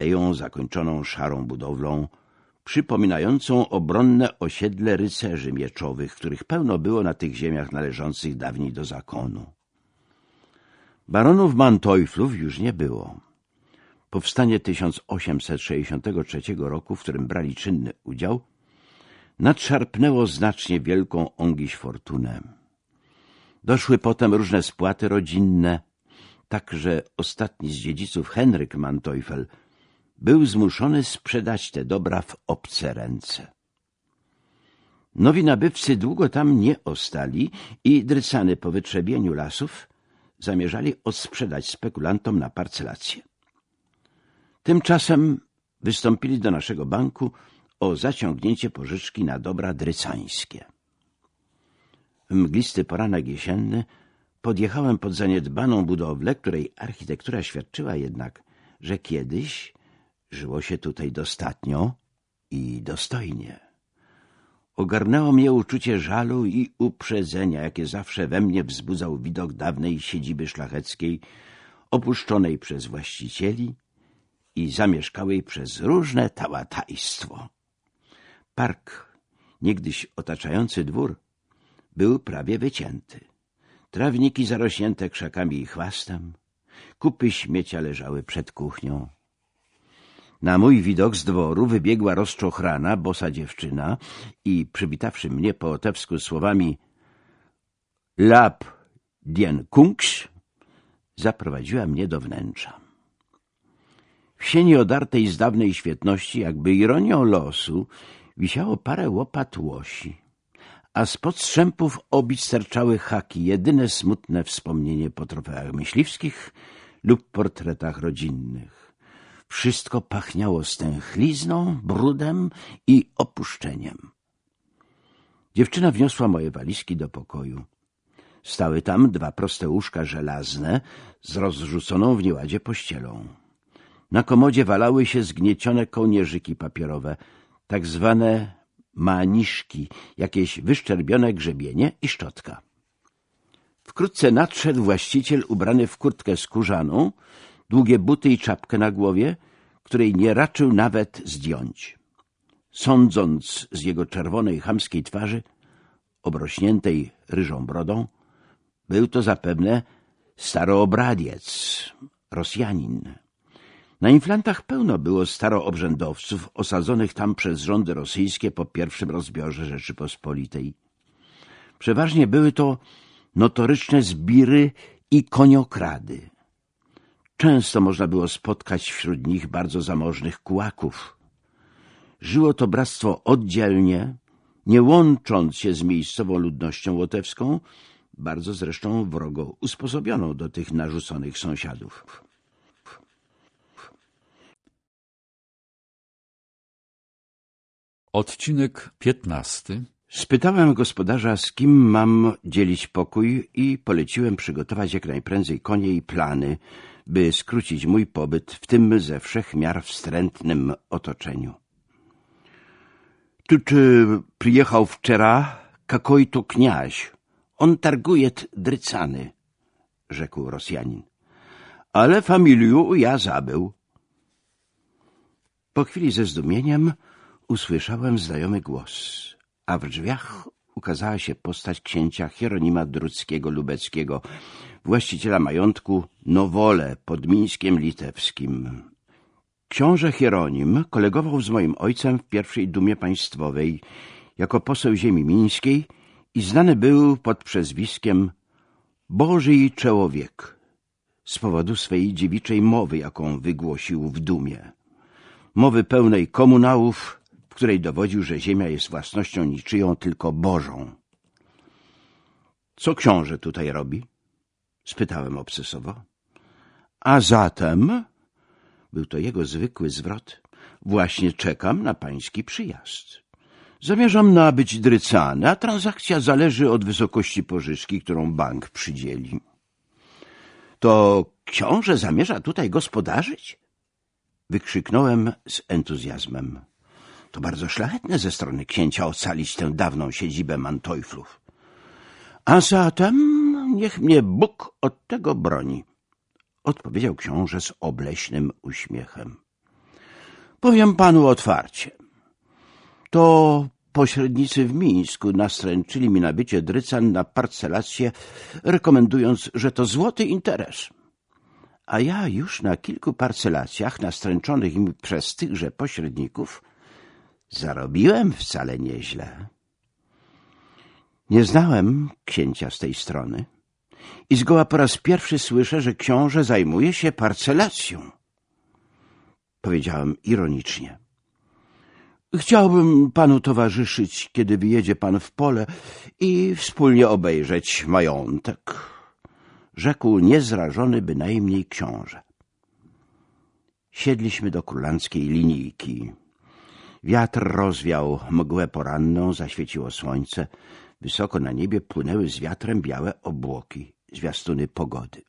aleją zakończoną szarą budowlą, przypominającą obronne osiedle rycerzy mieczowych, których pełno było na tych ziemiach należących dawniej do zakonu. Baronów Manteufflów już nie było. Powstanie 1863 roku, w którym brali czynny udział, nadszarpnęło znacznie wielką ongiś fortunę. Doszły potem różne spłaty rodzinne, tak że ostatni z dziedziców, Henryk Manteuffel, był zmuszony sprzedać te dobra w obce ręce. Nowi nabywcy długo tam nie ostali i drycany po wytrzebieniu lasów zamierzali odsprzedać spekulantom na parcelację. Tymczasem wystąpili do naszego banku o zaciągnięcie pożyczki na dobra drycańskie. W mglisty poranek jesienny podjechałem pod zaniedbaną budowlę, której architektura świadczyła jednak, że kiedyś żyło się tutaj dostatnio i dostojnie. Ogarnęło mnie uczucie żalu i uprzedzenia, jakie zawsze we mnie wzbudzał widok dawnej siedziby szlacheckiej, opuszczonej przez właścicieli i zamieszkałej przez różne tałatajstwo. Park, niegdyś otaczający dwór, był prawie wycięty. Trawniki zarośnięte krzakami i chwastem, kupy śmiecia leżały przed kuchnią. Na mój widok z dworu wybiegła rozczochrana, bosa dziewczyna i przywitawszy mnie po otewsku słowami Lab dien kungs, zaprowadziła mnie do wnętrza. W sieni odartej z dawnej świetności, jakby ironią losu, wisiało parę łopat łosi, a spod strzępów obić sterczały haki, jedyne smutne wspomnienie po trofeach myśliwskich lub portretach rodzinnych. Wszystko pachniało stęchlizną, brudem i opuszczeniem. Dziewczyna wniosła moje walizki do pokoju. Stały tam dwa proste łóżka żelazne z rozrzuconą w nieładzie pościelą. Na komodzie walały się zgniecione kołnierzyki papierowe, tak zwane maniszki, jakieś wyszczerbione grzebienie i szczotka. Wkrótce nadszedł właściciel ubrany w kurtkę skórzaną, długie buty i czapkę na głowie, której nie raczył nawet zdjąć. Sądząc z jego czerwonej, chamskiej twarzy, obrośniętej ryżą brodą, był to zapewne staroobradiec, Rosjanin. Na inflantach pełno było staroobrzędowców osadzonych tam przez rządy rosyjskie po pierwszym rozbiorze Rzeczypospolitej. Przeważnie były to notoryczne zbiry i koniokrady. Często można było spotkać wśród nich bardzo zamożnych kułaków. Żyło to bractwo oddzielnie, nie łącząc się z miejscową ludnością łotewską, bardzo zresztą wrogo usposobioną do tych narzuconych sąsiadów. Odcinek piętnasty Spytałem gospodarza, z kim mam dzielić pokój i poleciłem przygotować jak najprędzej konie i plany, by skrócić mój pobyt w tym ze wszech miar wstrętnym otoczeniu. — Tu czy przyjechał wczera kakoj to kniaź. On targuje drycany — rzekł Rosjanin. — Ale familiu ja zabył. Po chwili ze zdumieniem usłyszałem znajomy głos, a w drzwiach ukazała się postać księcia Hieronima Druckiego-Lubeckiego, właściciela majątku Nowole pod Mińskiem Litewskim. Książę Hieronim kolegował z moim ojcem w pierwszej dumie państwowej jako poseł ziemi mińskiej i znany był pod przezwiskiem Boży Człowiek z powodu swej dziewiczej mowy, jaką wygłosił w dumie. Mowy pełnej komunałów, której dowodził, że ziemia jest własnością niczyją, tylko Bożą. — Co książę tutaj robi? — spytałem obsesowo. — A zatem — był to jego zwykły zwrot — właśnie czekam na pański przyjazd. Zamierzam nabyć drycany, a transakcja zależy od wysokości pożyczki, którą bank przydzieli. — To książę zamierza tutaj gospodarzyć? — wykrzyknąłem z entuzjazmem. To bardzo szlachetne ze strony księcia ocalić tę dawną siedzibę Mantojflów. A zatem niech mnie Bóg od tego broni, odpowiedział książę z obleśnym uśmiechem. Powiem panu otwarcie. To pośrednicy w Mińsku nastręczyli mi nabycie drycan na parcelację, rekomendując, że to złoty interes. A ja już na kilku parcelacjach nastręczonych mi przez tychże pośredników zarobiłem wcale nieźle. Nie znałem księcia z tej strony i zgoła po raz pierwszy słyszę, że książę zajmuje się parcelacją. Powiedziałem ironicznie. Chciałbym panu towarzyszyć, kiedy wyjedzie pan w pole i wspólnie obejrzeć majątek, rzekł niezrażony bynajmniej książę. Siedliśmy do królanckiej linijki. Wiatr rozwiał mgłę poranną, zaświeciło słońce. Wysoko na niebie płynęły z wiatrem białe obłoki, zwiastuny pogody.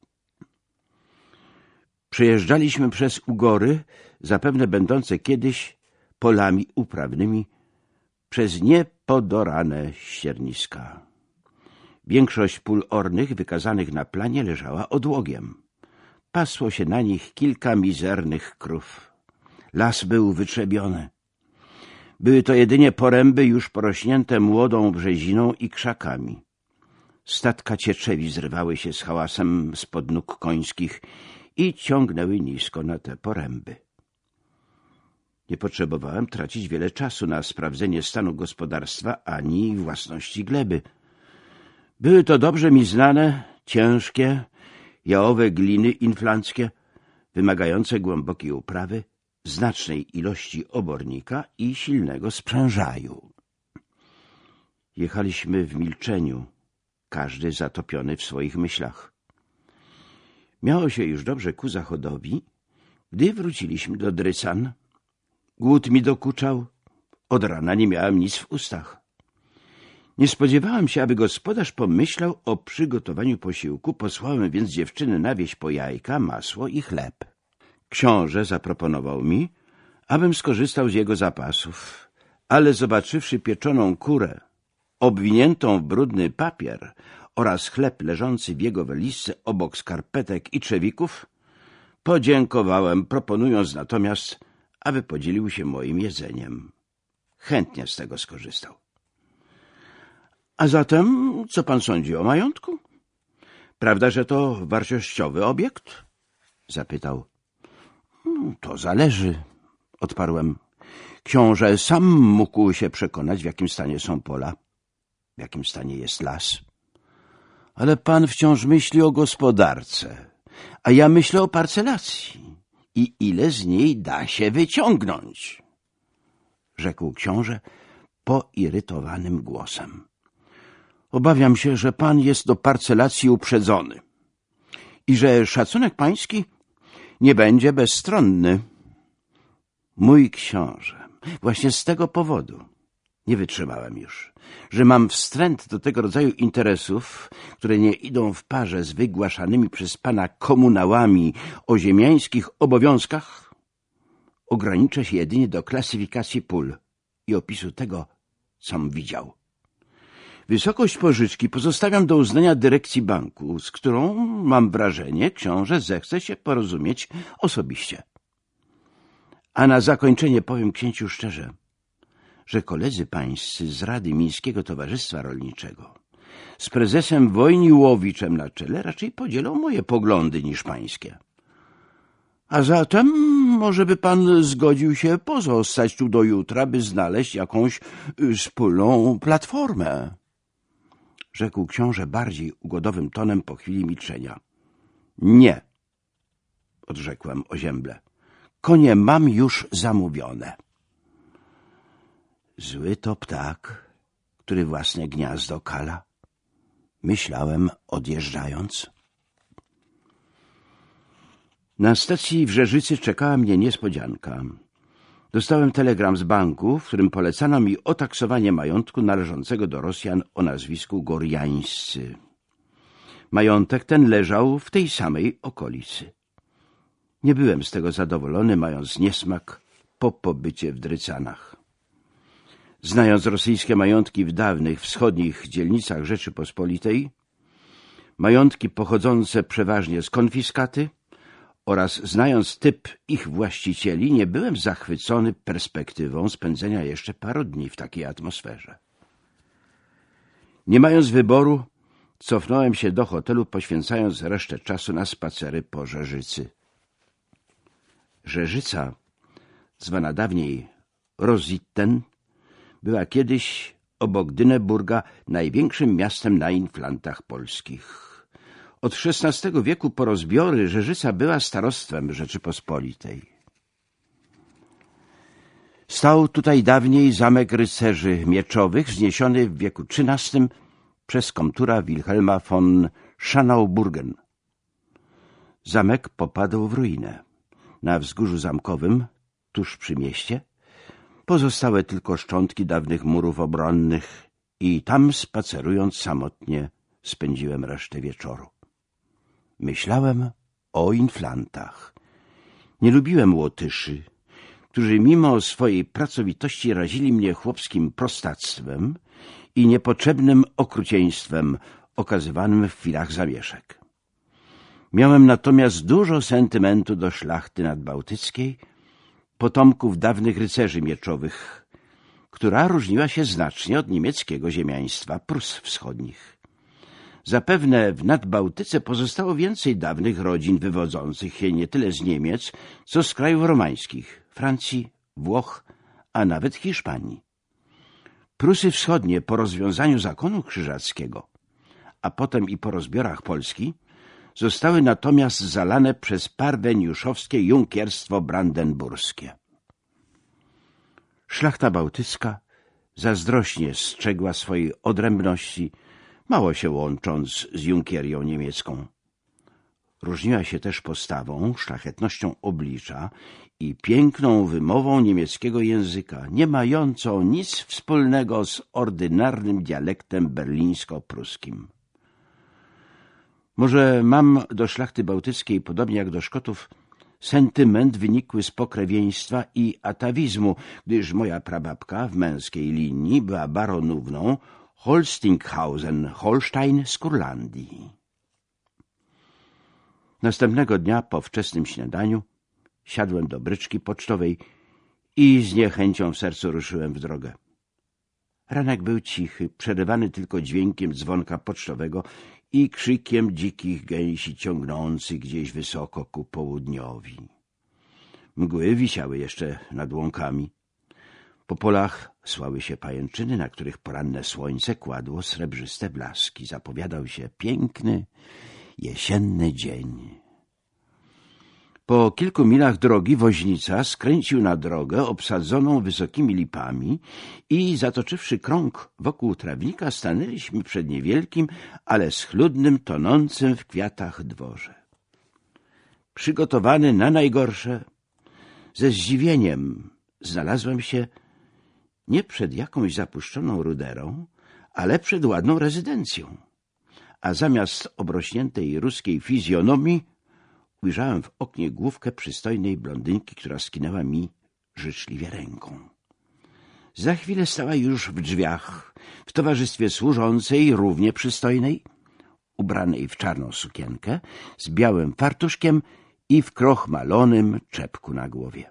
Przejeżdżaliśmy przez ugory, zapewne będące kiedyś polami uprawnymi, przez niepodorane ścierniska. Większość pól ornych wykazanych na planie leżała odłogiem. Pasło się na nich kilka mizernych krów. Las był wytrzebiony. Były to jedynie poręby już porośnięte młodą brzeziną i krzakami. Statka cieczewi zrywały się z hałasem spod nóg końskich i ciągnęły nisko na te poręby. Nie potrzebowałem tracić wiele czasu na sprawdzenie stanu gospodarstwa ani własności gleby. Były to dobrze mi znane, ciężkie, jałowe gliny inflanckie, wymagające głębokiej uprawy, znacznej ilości obornika i silnego sprzężaju. Jechaliśmy w milczeniu, każdy zatopiony w swoich myślach. Miało się już dobrze ku zachodowi, gdy wróciliśmy do Drysan. Głód mi dokuczał, od rana nie miałem nic w ustach. Nie spodziewałem się, aby gospodarz pomyślał o przygotowaniu posiłku, posłałem więc dziewczyny na wieś po jajka, masło i chleb. Książę zaproponował mi, abym skorzystał z jego zapasów, ale zobaczywszy pieczoną kurę, obwiniętą w brudny papier oraz chleb leżący w jego walizce obok skarpetek i trzewików, podziękowałem, proponując natomiast, aby podzielił się moim jedzeniem. Chętnie z tego skorzystał. A zatem, co pan sądzi o majątku? Prawda, że to wartościowy obiekt? Zapytał. Hmm, to zależy, odparłem. Książę sam mógł się przekonać, w jakim stanie są pola, w jakim stanie jest las. Ale pan wciąż myśli o gospodarce, a ja myślę o parcelacji i ile z niej da się wyciągnąć, rzekł książę poirytowanym głosem. Obawiam się, że pan jest do parcelacji uprzedzony i że szacunek pański nie będzie bezstronny. Mój książę, właśnie z tego powodu nie wytrzymałem już, że mam wstręt do tego rodzaju interesów, które nie idą w parze z wygłaszanymi przez pana komunałami o ziemiańskich obowiązkach, ograniczę się jedynie do klasyfikacji pól i opisu tego, com widział. Wysokość pożyczki pozostawiam do uznania dyrekcji banku, z którą, mam wrażenie, książę zechce się porozumieć osobiście. A na zakończenie powiem księciu szczerze, że koledzy pańscy z Rady Miejskiego Towarzystwa Rolniczego z prezesem Wojniłowiczem na czele raczej podzielą moje poglądy niż pańskie. A zatem może by pan zgodził się pozostać tu do jutra, by znaleźć jakąś y, wspólną platformę rzekł książę bardziej ugodowym tonem po chwili milczenia. Nie, odrzekłem ozięble. Konie mam już zamówione. Zły to ptak, który własne gniazdo kala. Myślałem, odjeżdżając. Na stacji w Rzeżycy czekała mnie niespodzianka. Dostałem telegram z banku, w którym polecano mi otaksowanie majątku należącego do Rosjan o nazwisku Gorjańscy. Majątek ten leżał w tej samej okolicy. Nie byłem z tego zadowolony, mając niesmak po pobycie w Drycanach. Znając rosyjskie majątki w dawnych wschodnich dzielnicach Rzeczypospolitej, majątki pochodzące przeważnie z konfiskaty oraz znając typ ich właścicieli, nie byłem zachwycony perspektywą spędzenia jeszcze paru dni w takiej atmosferze. Nie mając wyboru, cofnąłem się do hotelu, poświęcając resztę czasu na spacery po Rzeżycy. Rzeżyca, zwana dawniej Rositten, była kiedyś obok Dyneburga największym miastem na inflantach polskich. Od XVI wieku po rozbiory Rzeżyca była starostwem Rzeczypospolitej. Stał tutaj dawniej zamek rycerzy mieczowych, wzniesiony w wieku XIII przez komtura Wilhelma von Schanauburgen. Zamek popadł w ruinę. Na wzgórzu zamkowym, tuż przy mieście, pozostałe tylko szczątki dawnych murów obronnych i tam spacerując samotnie spędziłem resztę wieczoru. Myślałem o inflantach. Nie lubiłem łotyszy, którzy mimo swojej pracowitości razili mnie chłopskim prostactwem i niepotrzebnym okrucieństwem okazywanym w chwilach zamieszek. Miałem natomiast dużo sentymentu do szlachty nadbałtyckiej, potomków dawnych rycerzy mieczowych, która różniła się znacznie od niemieckiego ziemiaństwa Prus Wschodnich. Zapewne w Nadbałtyce pozostało więcej dawnych rodzin wywodzących się nie tyle z Niemiec, co z krajów romańskich, Francji, Włoch, a nawet Hiszpanii. Prusy Wschodnie po rozwiązaniu zakonu krzyżackiego, a potem i po rozbiorach Polski, zostały natomiast zalane przez parweniuszowskie junkierstwo brandenburskie. Szlachta bałtycka zazdrośnie strzegła swojej odrębności mało się łącząc z junkierią niemiecką. Różniła się też postawą, szlachetnością oblicza i piękną wymową niemieckiego języka, nie mającą nic wspólnego z ordynarnym dialektem berlińsko-pruskim. Może mam do szlachty bałtyckiej, podobnie jak do Szkotów, sentyment wynikły z pokrewieństwa i atawizmu, gdyż moja prababka w męskiej linii była baronówną Holstinghausen, Holstein z Kurlandii. Następnego dnia po wczesnym śniadaniu siadłem do bryczki pocztowej i z niechęcią w sercu ruszyłem w drogę. Ranek był cichy, przerywany tylko dźwiękiem dzwonka pocztowego i krzykiem dzikich gęsi ciągnących gdzieś wysoko ku południowi. Mgły wisiały jeszcze nad łąkami. Po polach słały się pajęczyny, na których poranne słońce kładło srebrzyste blaski. Zapowiadał się piękny, jesienny dzień. Po kilku milach drogi woźnica skręcił na drogę obsadzoną wysokimi lipami i zatoczywszy krąg wokół trawnika stanęliśmy przed niewielkim, ale schludnym, tonącym w kwiatach dworze. Przygotowany na najgorsze, ze zdziwieniem znalazłem się nie przed jakąś zapuszczoną ruderą, ale przed ładną rezydencją. A zamiast obrośniętej ruskiej fizjonomii ujrzałem w oknie główkę przystojnej blondynki, która skinęła mi życzliwie ręką. Za chwilę stała już w drzwiach, w towarzystwie służącej, równie przystojnej, ubranej w czarną sukienkę, z białym fartuszkiem i w krochmalonym czepku na głowie.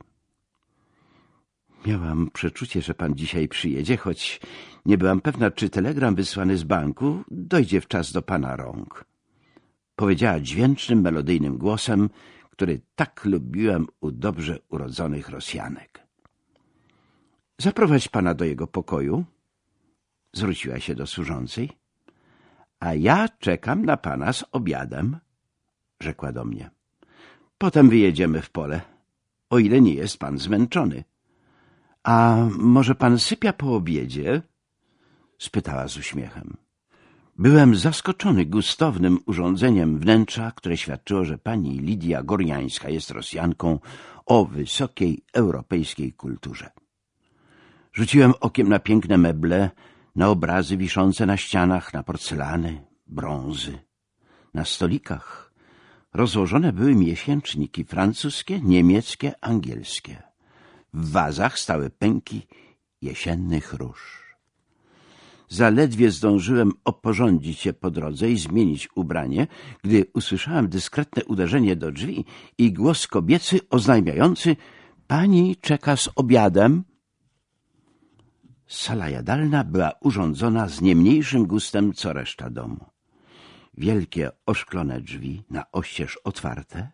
Miałam przeczucie, że pan dzisiaj przyjedzie, choć nie byłam pewna, czy telegram wysłany z banku dojdzie w czas do pana rąk. Powiedziała dźwięcznym, melodyjnym głosem, który tak lubiłem u dobrze urodzonych Rosjanek. Zaprowadź pana do jego pokoju. Zwróciła się do służącej. A ja czekam na pana z obiadem, rzekła do mnie. Potem wyjedziemy w pole, o ile nie jest pan zmęczony. A może pan sypia po obiedzie? spytała z uśmiechem. Byłem zaskoczony gustownym urządzeniem wnętrza, które świadczyło, że pani Lidia Goriańska jest Rosjanką o wysokiej europejskiej kulturze. Rzuciłem okiem na piękne meble, na obrazy wiszące na ścianach, na porcelany, brązy. Na stolikach rozłożone były miesięczniki francuskie, niemieckie, angielskie. W wazach stały pęki jesiennych róż. Zaledwie zdążyłem oporządzić się po drodze i zmienić ubranie, gdy usłyszałem dyskretne uderzenie do drzwi i głos kobiecy oznajmiający — Pani czeka z obiadem. Sala jadalna była urządzona z nie mniejszym gustem co reszta domu. Wielkie oszklone drzwi, na oścież otwarte,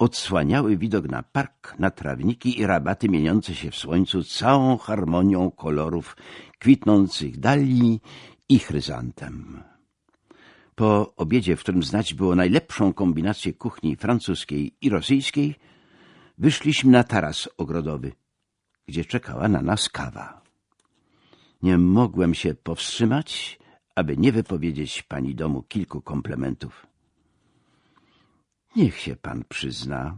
odsłaniały widok na park, na trawniki i rabaty mieniące się w słońcu całą harmonią kolorów kwitnących dali i chryzantem. Po obiedzie, w którym znać było najlepszą kombinację kuchni francuskiej i rosyjskiej, wyszliśmy na taras ogrodowy, gdzie czekała na nas kawa. Nie mogłem się powstrzymać, aby nie wypowiedzieć pani domu kilku komplementów. Niech się pan przyzna,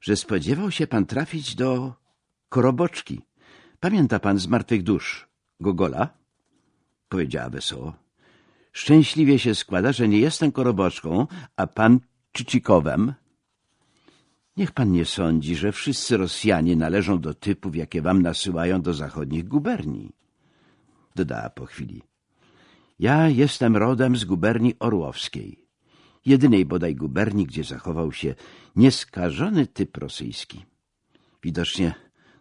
że spodziewał się pan trafić do koroboczki. Pamięta pan z martwych dusz Gogola? Powiedziała wesoło. Szczęśliwie się składa, że nie jestem koroboczką, a pan Czycikowem. Niech pan nie sądzi, że wszyscy Rosjanie należą do typów, jakie wam nasyłają do zachodnich guberni. Dodała po chwili. Ja jestem rodem z guberni orłowskiej jedynej bodaj guberni, gdzie zachował się nieskażony typ rosyjski. Widocznie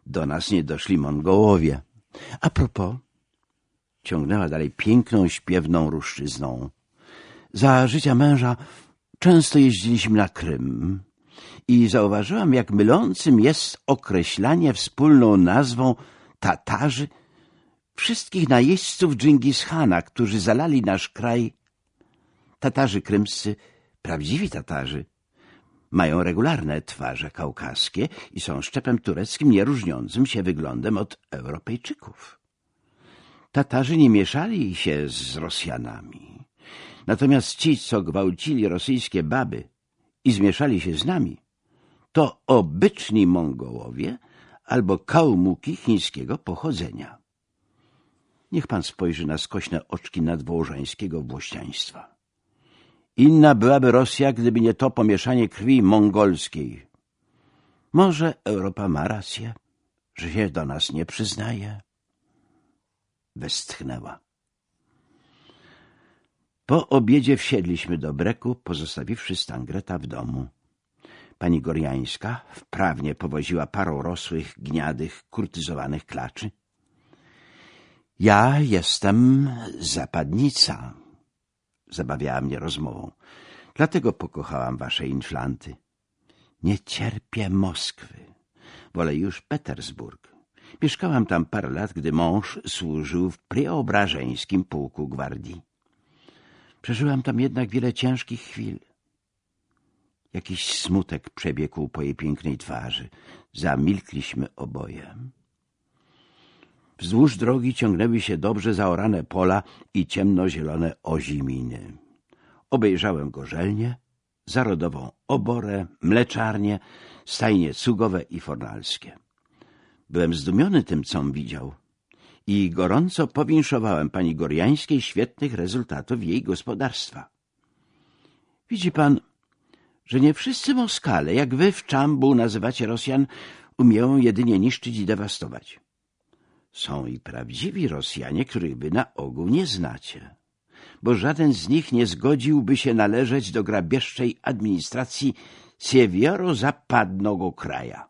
do nas nie doszli Mongołowie. A propos, ciągnęła dalej piękną, śpiewną ruszczyzną. Za życia męża często jeździliśmy na Krym i zauważyłam, jak mylącym jest określanie wspólną nazwą Tatarzy wszystkich najeźdźców Dżingishana, którzy zalali nasz kraj. Tatarzy krymscy Prawdziwi Tatarzy mają regularne twarze kaukaskie i są szczepem tureckim nieróżniącym się wyglądem od Europejczyków. Tatarzy nie mieszali się z Rosjanami. Natomiast ci, co gwałcili rosyjskie baby i zmieszali się z nami, to obyczni Mongołowie albo kałmuki chińskiego pochodzenia. Niech pan spojrzy na skośne oczki nadwołżańskiego włościaństwa. Inna byłaby Rosja, gdyby nie to pomieszanie krwi mongolskiej. Może Europa ma rację, że się do nas nie przyznaje. Westchnęła. Po obiedzie wsiedliśmy do breku, pozostawiwszy Stangreta w domu. Pani Goriańska wprawnie powoziła parą rosłych, gniadych, kurtyzowanych klaczy. Ja jestem zapadnica, zabawiała mnie rozmową. Dlatego pokochałam wasze inflanty. Nie cierpię Moskwy. Wolę już Petersburg. Mieszkałam tam parę lat, gdy mąż służył w preobrażeńskim pułku gwardii. Przeżyłam tam jednak wiele ciężkich chwil. Jakiś smutek przebiegł po jej pięknej twarzy. Zamilkliśmy oboje. Wzdłuż drogi ciągnęły się dobrze zaorane pola i ciemnozielone oziminy. Obejrzałem gorzelnie, zarodową oborę, mleczarnię, stajnie cugowe i fornalskie. Byłem zdumiony tym, com widział i gorąco powinszowałem pani Goriańskiej świetnych rezultatów jej gospodarstwa. Widzi pan, że nie wszyscy Moskale, jak wy w Czambu nazywacie Rosjan, umieją jedynie niszczyć i dewastować. Są i prawdziwi Rosjanie, których wy na ogół nie znacie, bo żaden z nich nie zgodziłby się należeć do grabieżczej administracji siewiero-zapadnego kraja.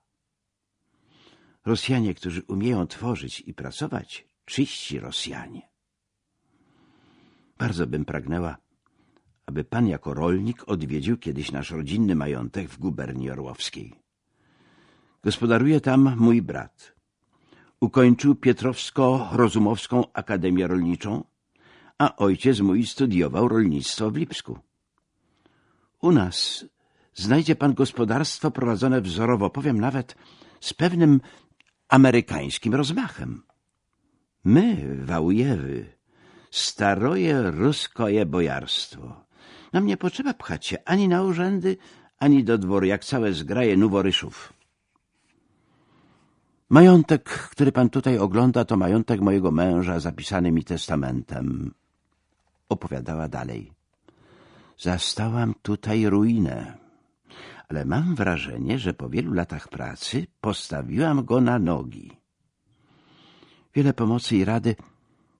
Rosjanie, którzy umieją tworzyć i pracować, czyści Rosjanie. Bardzo bym pragnęła, aby pan jako rolnik odwiedził kiedyś nasz rodzinny majątek w guberni orłowskiej. Gospodaruje tam mój brat, Ukończył Pietrowsko-Rozumowską Akademię Rolniczą, a ojciec mój studiował rolnictwo w Lipsku. U nas znajdzie pan gospodarstwo prowadzone wzorowo, powiem nawet z pewnym amerykańskim rozmachem. My, Wałujewy, staroje ruskoje bojarstwo. Nam nie potrzeba pchać się ani na urzędy, ani do dworu, jak całe zgraje noworyszów. Majątek, który pan tutaj ogląda, to majątek mojego męża zapisany mi testamentem. Opowiadała dalej. Zastałam tutaj ruinę, ale mam wrażenie, że po wielu latach pracy postawiłam go na nogi. Wiele pomocy i rady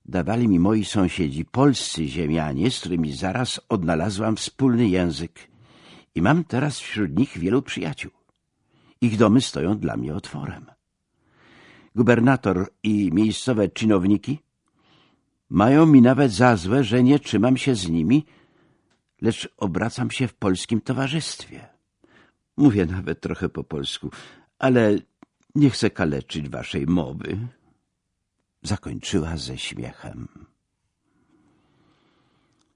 dawali mi moi sąsiedzi, polscy ziemianie, z którymi zaraz odnalazłam wspólny język i mam teraz wśród nich wielu przyjaciół. Ich domy stoją dla mnie otworem. Gubernator i miejscowe czynowniki mają mi nawet za złe, że nie trzymam się z nimi, lecz obracam się w polskim towarzystwie. Mówię nawet trochę po polsku, ale nie chcę kaleczyć waszej mowy. Zakończyła ze śmiechem.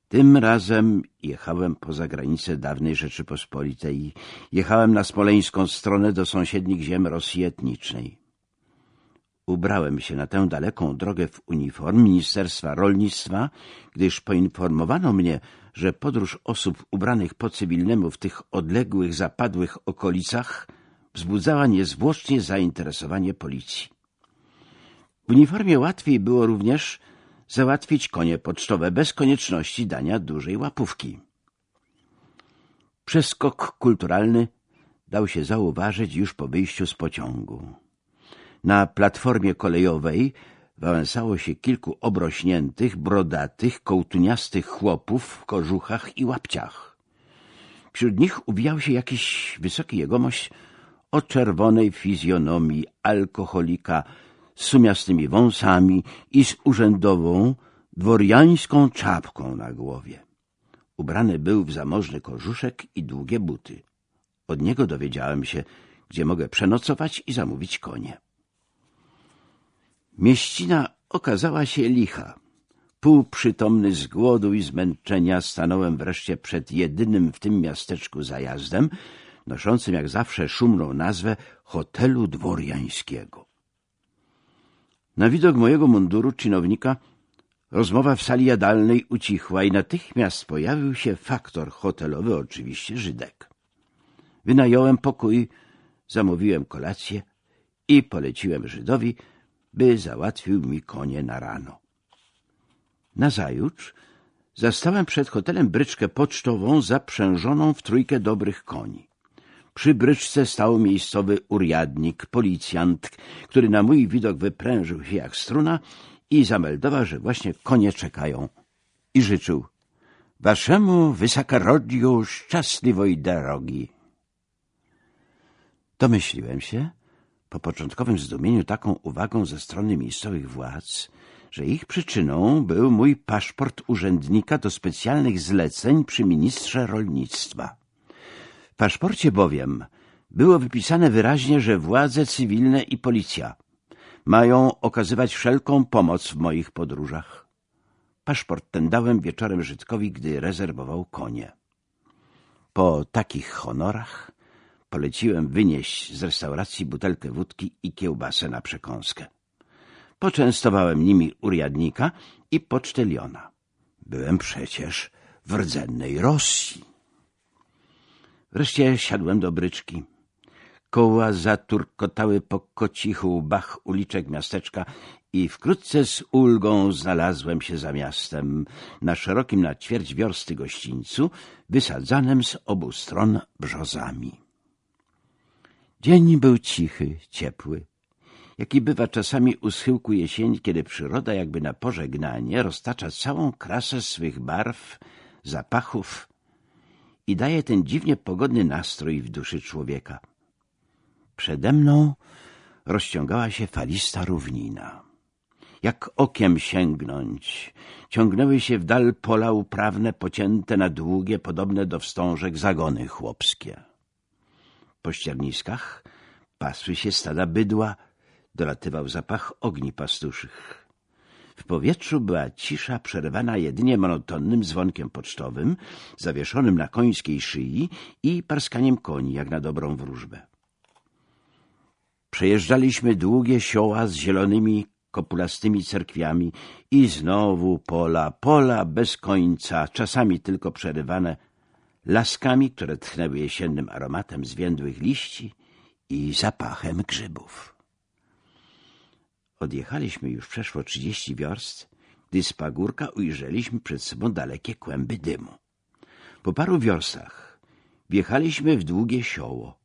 Tym razem jechałem poza granicę dawnej Rzeczypospolitej. Jechałem na smoleńską stronę do sąsiednich ziem Rosji etnicznej. Ubrałem się na tę daleką drogę w uniform Ministerstwa Rolnictwa, gdyż poinformowano mnie, że podróż osób ubranych po cywilnemu w tych odległych, zapadłych okolicach wzbudzała niezwłocznie zainteresowanie policji. W uniformie łatwiej było również załatwić konie pocztowe bez konieczności dania dużej łapówki. Przeskok kulturalny dał się zauważyć już po wyjściu z pociągu. Na platformie kolejowej wałęsało się kilku obrośniętych, brodatych, kołtuniastych chłopów w kożuchach i łapciach. Wśród nich uwijał się jakiś wysoki jegomość o czerwonej fizjonomii alkoholika z sumiastymi wąsami i z urzędową, dworiańską czapką na głowie. Ubrany był w zamożny kożuszek i długie buty. Od niego dowiedziałem się, gdzie mogę przenocować i zamówić konie. Mieścina okazała się licha. Półprzytomny z głodu i zmęczenia stanąłem wreszcie przed jedynym w tym miasteczku zajazdem, noszącym jak zawsze szumną nazwę hotelu dworiańskiego. Na widok mojego munduru czynownika rozmowa w sali jadalnej ucichła i natychmiast pojawił się faktor hotelowy, oczywiście Żydek. Wynająłem pokój, zamówiłem kolację i poleciłem Żydowi, by załatwił mi konie na rano. Nazajutrz zastałem przed hotelem bryczkę pocztową zaprzężoną w trójkę dobrych koni. Przy bryczce stał miejscowy uriadnik, policjant, który na mój widok wyprężył się jak struna i zameldował, że właśnie konie czekają. I życzył waszemu wysokorodniu szczęśliwej drogi. Domyśliłem się, po początkowym zdumieniu taką uwagą ze strony miejscowych władz, że ich przyczyną był mój paszport urzędnika do specjalnych zleceń przy ministrze rolnictwa. W paszporcie bowiem było wypisane wyraźnie, że władze cywilne i policja mają okazywać wszelką pomoc w moich podróżach. Paszport ten dałem wieczorem Żydkowi, gdy rezerwował konie. Po takich honorach poleciłem wynieść z restauracji butelkę wódki i kiełbasę na przekąskę. Poczęstowałem nimi uriadnika i poczteliona. Byłem przecież w rdzennej Rosji. Wreszcie siadłem do bryczki. Koła zaturkotały po kocichu bach uliczek miasteczka i wkrótce z ulgą znalazłem się za miastem, na szerokim na ćwierć wiorsty gościńcu, wysadzanym z obu stron brzozami. Dzień był cichy, ciepły, jaki bywa czasami u schyłku jesieni, kiedy przyroda jakby na pożegnanie roztacza całą krasę swych barw, zapachów i daje ten dziwnie pogodny nastrój w duszy człowieka. Przede mną rozciągała się falista równina. Jak okiem sięgnąć, ciągnęły się w dal pola uprawne, pocięte na długie, podobne do wstążek zagony chłopskie. Po ścierniskach pasły się stada bydła, dolatywał zapach ogni pastuszych. W powietrzu była cisza przerywana jedynie monotonnym dzwonkiem pocztowym, zawieszonym na końskiej szyi i parskaniem koni, jak na dobrą wróżbę. Przejeżdżaliśmy długie sioła z zielonymi, kopulastymi cerkwiami i znowu pola, pola bez końca, czasami tylko przerywane laskami, które tchnęły jesiennym aromatem zwiędłych liści i zapachem grzybów. Odjechaliśmy już przeszło trzydzieści wiorst, gdy z pagórka ujrzeliśmy przed sobą dalekie kłęby dymu. Po paru wiorstach wjechaliśmy w długie sioło.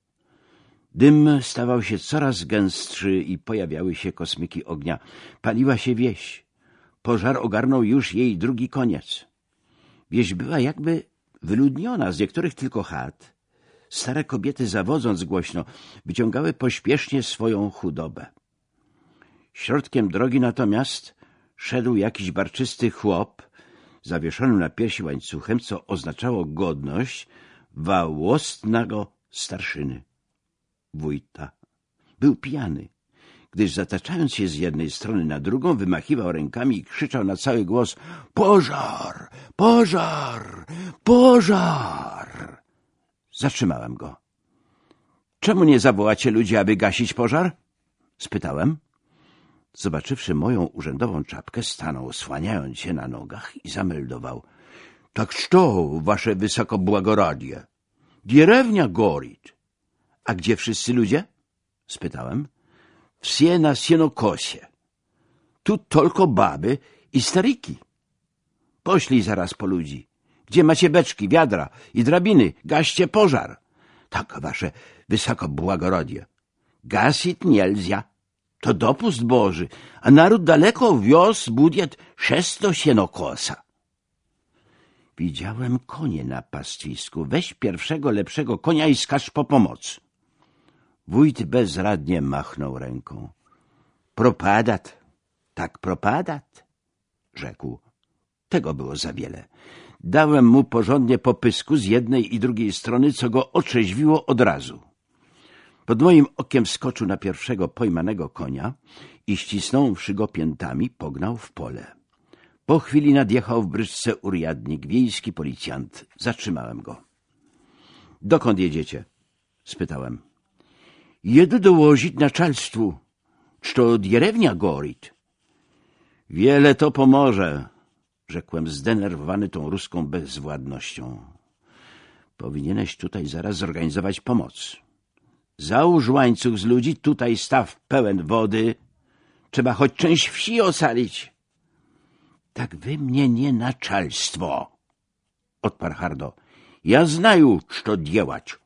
Dym stawał się coraz gęstszy i pojawiały się kosmyki ognia. Paliła się wieś. pożar ogarnął już jej drugi koniec. Wieś była jakby wyludniona z niektórych tylko chat. Stare kobiety, zawodząc głośno, wyciągały pośpiesznie swoją chudobę. Środkiem drogi natomiast szedł jakiś barczysty chłop, zawieszonym na piersi łańcuchem, co oznaczało godność wałostnego starszyny, wójta. Był pijany, gdyż zataczając się z jednej strony na drugą, wymachiwał rękami i krzyczał na cały głos — Pożar! Pożar! Pożar! Zatrzymałem go. — Czemu nie zawołacie ludzi, aby gasić pożar? — spytałem. Zobaczywszy moją urzędową czapkę, stanął, słaniając się na nogach i zameldował. — Tak co, wasze wysokobłagoradie? Dierewnia gorit. — A gdzie wszyscy ludzie? — spytałem. — Wsie na sienokosie. Tu tylko baby i staryki. Poślij zaraz po ludzi. Gdzie macie beczki, wiadra i drabiny? Gaście pożar. Tak, wasze wysokobłagorodie. Gasit nielzja. To dopust Boży, a naród daleko wios budiet szesto sienokosa. Widziałem konie na pastwisku. Weź pierwszego lepszego konia i skacz po pomoc. Wójt bezradnie machnął ręką. Propadat, tak propadat, rzekł. Tego było za wiele. Dałem mu porządnie po pysku z jednej i drugiej strony, co go otrzeźwiło od razu. Pod moim okiem skoczył na pierwszego pojmanego konia i ścisnąwszy go piętami, pognał w pole. Po chwili nadjechał w bryczce uriadnik, wiejski policjant. Zatrzymałem go. — Dokąd jedziecie? — spytałem. — Jedę dołożyć naczelstwu. Czy dierewnia gorit? — Wiele to pomoże — rzekłem zdenerwowany tą ruską bezwładnością. — Powinieneś tutaj zaraz zorganizować pomoc. Załóż łańcuch z ludzi, tutaj staw pełen wody. Trzeba choć część wsi ocalić. — Tak wy mnie nie naczelstwo — odparł Hardo. — Ja znaju, co dziełać.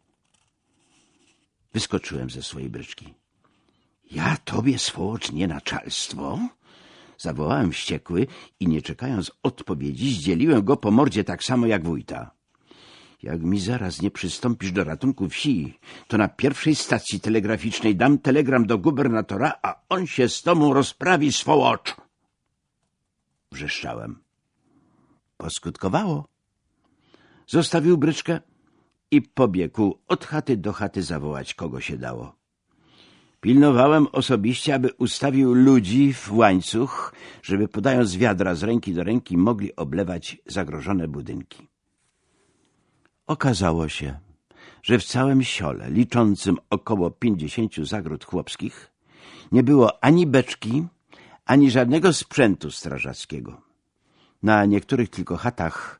Wyskoczyłem ze swojej bryczki. — Ja tobie, swołocz, nie naczelstwo? Zawołałem wściekły i nie czekając odpowiedzi zdzieliłem go po mordzie tak samo jak wójta. Jak mi zaraz nie przystąpisz do ratunku wsi, to na pierwszej stacji telegraficznej dam telegram do gubernatora, a on się z tobą rozprawi, swołocz! Wrzeszczałem. Poskutkowało. Zostawił bryczkę i pobiegł od chaty do chaty zawołać, kogo się dało. Pilnowałem osobiście, aby ustawił ludzi w łańcuch, żeby podając wiadra z ręki do ręki mogli oblewać zagrożone budynki. Okazało się, że w całym siole, liczącym około pięćdziesięciu zagród chłopskich, nie było ani beczki, ani żadnego sprzętu strażackiego. Na niektórych tylko chatach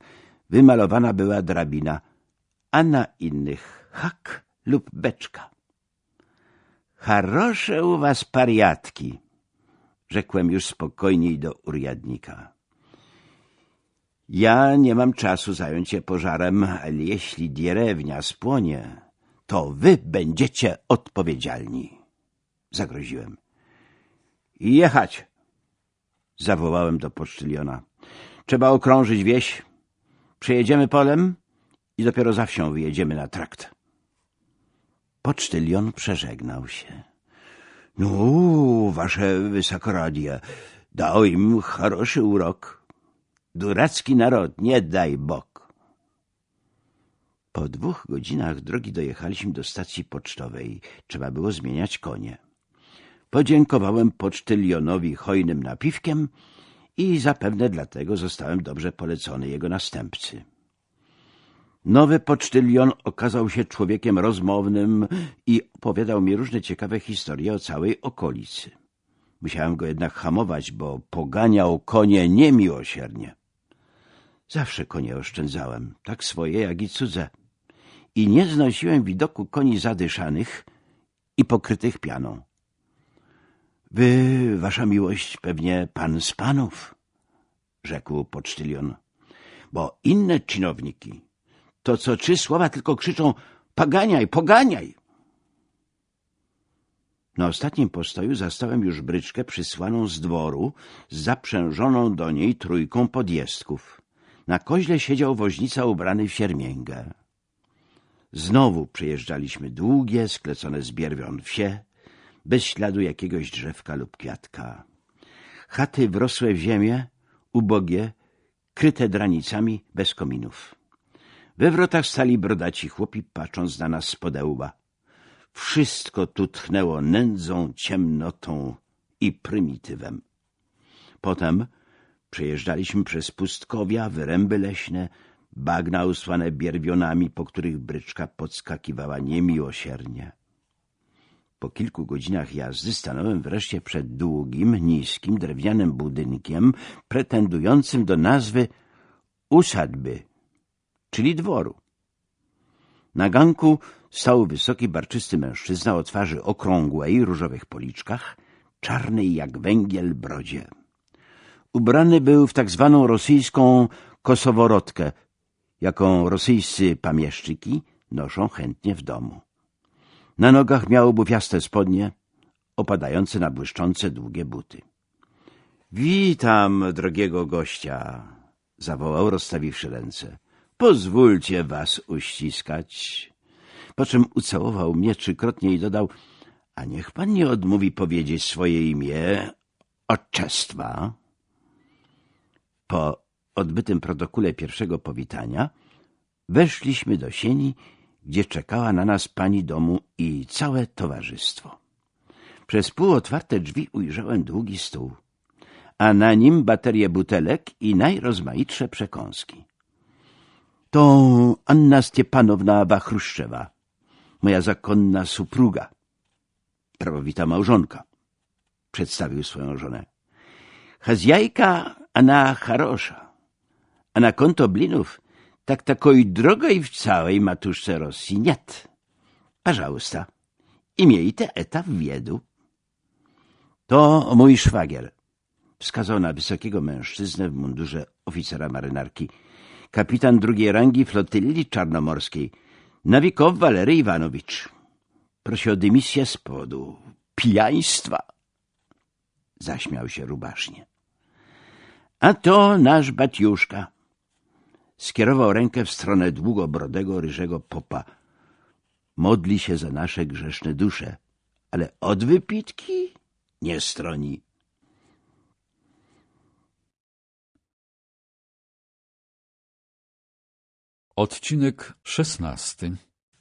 wymalowana była drabina, a na innych hak lub beczka. Harosze u was pariatki, rzekłem już spokojniej do uriadnika. Ja nie mam czasu zająć się pożarem, ale jeśli dierewnia spłonie, to wy będziecie odpowiedzialni. Zagroziłem. Jechać! Zawołałem do posztyliona. Trzeba okrążyć wieś. Przejedziemy polem i dopiero za wsią wyjedziemy na trakt. Pocztylion przeżegnał się. — No, wasze wysokorodie, dał im хороший urok. Duracki naród, nie daj Bóg. Po dwóch godzinach drogi dojechaliśmy do stacji pocztowej. Trzeba było zmieniać konie. Podziękowałem pocztylionowi hojnym napiwkiem i zapewne dlatego zostałem dobrze polecony jego następcy. Nowy pocztylion okazał się człowiekiem rozmownym i opowiadał mi różne ciekawe historie o całej okolicy. Musiałem go jednak hamować, bo poganiał konie niemiłosiernie. Zawsze konie oszczędzałem, tak swoje, jak i cudze. I nie znosiłem widoku koni zadyszanych i pokrytych pianą. Wy, wasza miłość, pewnie pan z panów, rzekł pocztylion, bo inne czynowniki to co trzy słowa tylko krzyczą poganiaj, poganiaj. Na ostatnim postoju zastałem już bryczkę przysłaną z dworu z zaprzężoną do niej trójką podjezdków. Na koźle siedział woźnica ubrany w siermięgę. Znowu przejeżdżaliśmy długie, sklecone z bierwion wsie, bez śladu jakiegoś drzewka lub kwiatka. Chaty wrosłe w ziemię, ubogie, kryte dranicami, bez kominów. We wrotach stali brodaci chłopi, patrząc na nas z podełba. Wszystko tu tchnęło nędzą, ciemnotą i prymitywem. Potem przejeżdżaliśmy przez pustkowia, wyręby leśne, bagna usłane bierwionami, po których bryczka podskakiwała niemiłosiernie. Po kilku godzinach jazdy stanąłem wreszcie przed długim, niskim, drewnianym budynkiem pretendującym do nazwy usadby, czyli dworu. Na ganku stał wysoki, barczysty mężczyzna o twarzy okrągłej, różowych policzkach, czarnej jak węgiel brodzie. Ubrany był w tak zwaną rosyjską kosoworodkę, jaką rosyjscy pamieszczyki noszą chętnie w domu. Na nogach miał bufiaste spodnie, opadające na błyszczące długie buty. — Witam, drogiego gościa! — zawołał, rozstawiwszy ręce. — Pozwólcie was uściskać. Po czym ucałował mnie trzykrotnie i dodał — A niech pan nie odmówi powiedzieć swoje imię od czestwa. Po odbytym protokole pierwszego powitania weszliśmy do sieni gdzie czekała na nas pani domu i całe towarzystwo. Przez półotwarte drzwi ujrzałem długi stół, a na nim baterię butelek i najrozmaitsze przekąski. To Anna Stiepanowna Wachruszczewa, moja zakonna supruga, prawowita małżonka, przedstawił swoją żonę. Chazjajka Anna Charosza, a na konto blinów tak takiej drogiej w całej matuszce Rosji niet. Пожалуйста, imiejte eta w wiedu. To mój szwagier, wskazał na wysokiego mężczyznę w mundurze oficera marynarki, kapitan drugiej rangi flotyli czarnomorskiej, Nawikow Walery Iwanowicz. Prosi o dymisję z powodu pijaństwa. Zaśmiał się rubasznie. A to nasz Batiuszka, skierował rękę w stronę długobrodego, ryżego popa. Modli się za nasze grzeszne dusze, ale od wypitki nie stroni. Odcinek szesnasty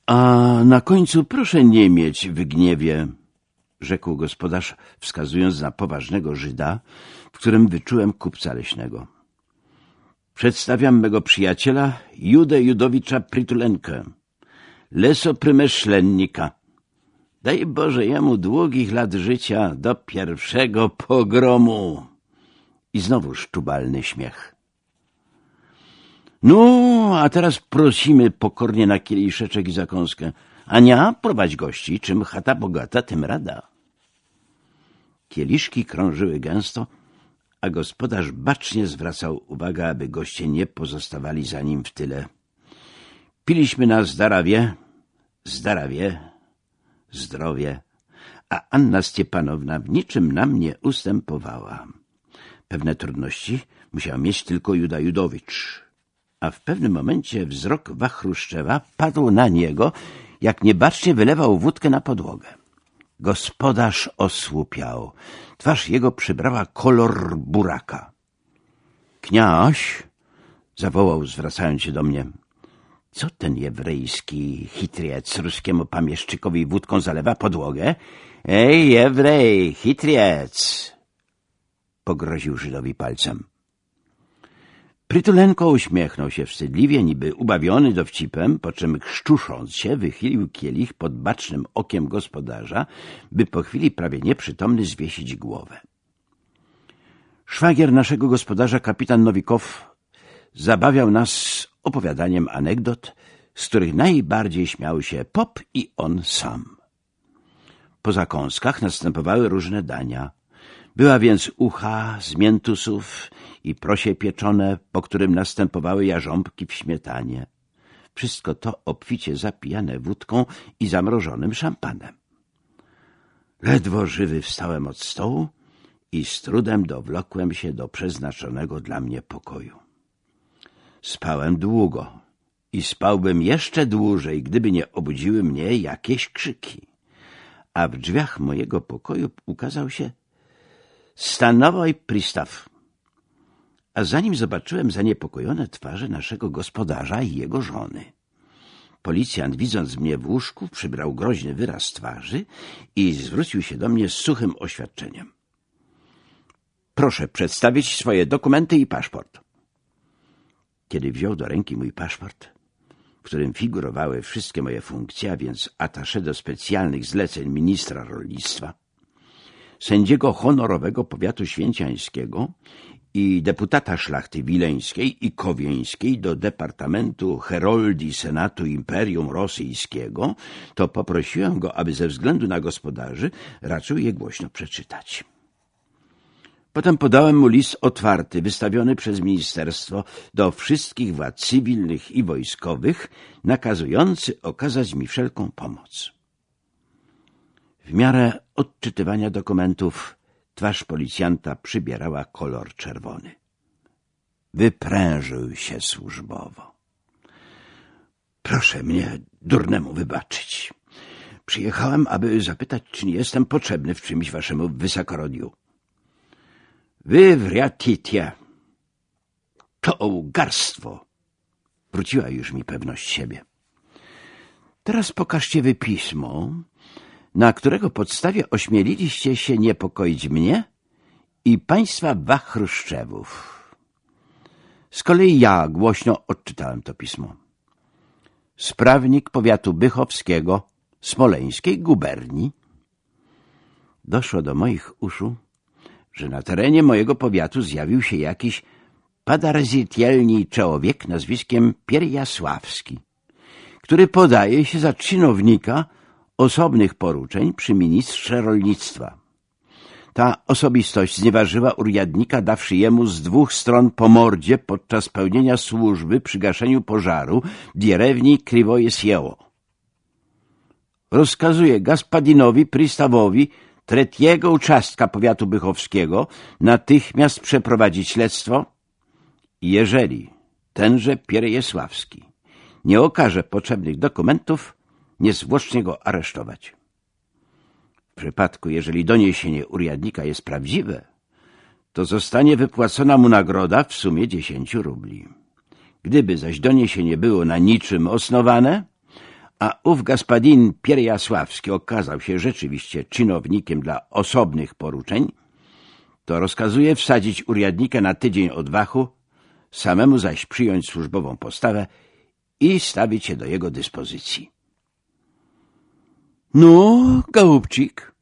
A na końcu proszę nie mieć w gniewie, rzekł gospodarz, wskazując na poważnego Żyda, w którym wyczułem kupca leśnego. Przedstawiam mego przyjaciela Judę Judowicza Pritulenkę, lesoprymeszlennika. Daj Boże jemu długich lat życia do pierwszego pogromu. I znowu szczubalny śmiech. No, a teraz prosimy pokornie na kieliszeczek i zakąskę. Ania, prowadź gości, czym chata bogata, tym rada. Kieliszki krążyły gęsto, a gospodarz bacznie zwracał uwagę, aby goście nie pozostawali za nim w tyle. Piliśmy na zdarawie, zdarawie, zdrowie, a Anna Stiepanowna w niczym nam nie ustępowała. Pewne trudności musiał mieć tylko Juda Judowicz, a w pewnym momencie wzrok Wachruszczewa padł na niego, jak niebacznie wylewał wódkę na podłogę. Gospodarz osłupiał. Twarz jego przybrała kolor buraka. Kniaś, zawołał, zwracając się do mnie, co ten jewryjski chitriec ruskiemu pamieszczykowi wódką zalewa podłogę? Ej, jewrej, chitriec! Pogroził Żydowi palcem. Prytulenko uśmiechnął się wstydliwie, niby ubawiony dowcipem, po czym krzczusząc się wychylił kielich pod bacznym okiem gospodarza, by po chwili prawie nieprzytomny zwiesić głowę. Szwagier naszego gospodarza, kapitan Nowikow, zabawiał nas opowiadaniem anegdot, z których najbardziej śmiał się Pop i on sam. Po zakąskach następowały różne dania. Była więc ucha z miętusów i prosie pieczone, po którym następowały jarząbki w śmietanie. Wszystko to obficie zapijane wódką i zamrożonym szampanem. Ledwo żywy wstałem od stołu i z trudem dowlokłem się do przeznaczonego dla mnie pokoju. Spałem długo i spałbym jeszcze dłużej, gdyby nie obudziły mnie jakieś krzyki. A w drzwiach mojego pokoju ukazał się Stanowoj Pristaw. A zanim zobaczyłem zaniepokojone twarze naszego gospodarza i jego żony. Policjant, widząc mnie w łóżku, przybrał groźny wyraz twarzy i zwrócił się do mnie z suchym oświadczeniem. Proszę przedstawić swoje dokumenty i paszport. Kiedy wziął do ręki mój paszport, w którym figurowały wszystkie moje funkcje, a więc atasze do specjalnych zleceń ministra rolnictwa, sędziego honorowego powiatu święciańskiego i deputata szlachty wileńskiej i kowieńskiej do Departamentu Heroldii Senatu Imperium Rosyjskiego, to poprosiłem go, aby ze względu na gospodarzy raczył je głośno przeczytać. Potem podałem mu list otwarty, wystawiony przez ministerstwo do wszystkich władz cywilnych i wojskowych, nakazujący okazać mi wszelką pomoc. W miarę odczytywania dokumentów twarz policjanta przybierała kolor czerwony. Wyprężył się służbowo. Proszę mnie durnemu wybaczyć. Przyjechałem, aby zapytać, czy nie jestem potrzebny w czymś waszemu wysokorodiu. Wy wriatitie. To ołgarstwo. Wróciła już mi pewność siebie. Teraz pokażcie wy pismo, na którego podstawie ośmieliliście się niepokoić mnie i państwa Wachruszczewów. Z kolei ja głośno odczytałem to pismo. Sprawnik powiatu bychowskiego Smoleńskiej guberni. Doszło do moich uszu, że na terenie mojego powiatu zjawił się jakiś padarzitielni człowiek nazwiskiem Pierjasławski, który podaje się za czynownika osobnych poruczeń przy ministrze rolnictwa. Ta osobistość znieważyła uriadnika, dawszy jemu z dwóch stron po mordzie podczas pełnienia służby przy gaszeniu pożaru dierewni Kriwoje Sieło. Rozkazuje Gaspadinowi, Pristawowi, tretiego uczastka powiatu bychowskiego natychmiast przeprowadzić śledztwo jeżeli tenże Pierjesławski nie okaże potrzebnych dokumentów, niezwłocznie go aresztować. W przypadku, jeżeli doniesienie uriadnika jest prawdziwe, to zostanie wypłacona mu nagroda w sumie dziesięciu rubli. Gdyby zaś doniesienie było na niczym osnowane, a ów gaspadin Pierjasławski okazał się rzeczywiście czynownikiem dla osobnych poruczeń, to rozkazuje wsadzić uriadnika na tydzień odwachu, samemu zaś przyjąć służbową postawę i stawić się do jego dyspozycji. — No, gałupcik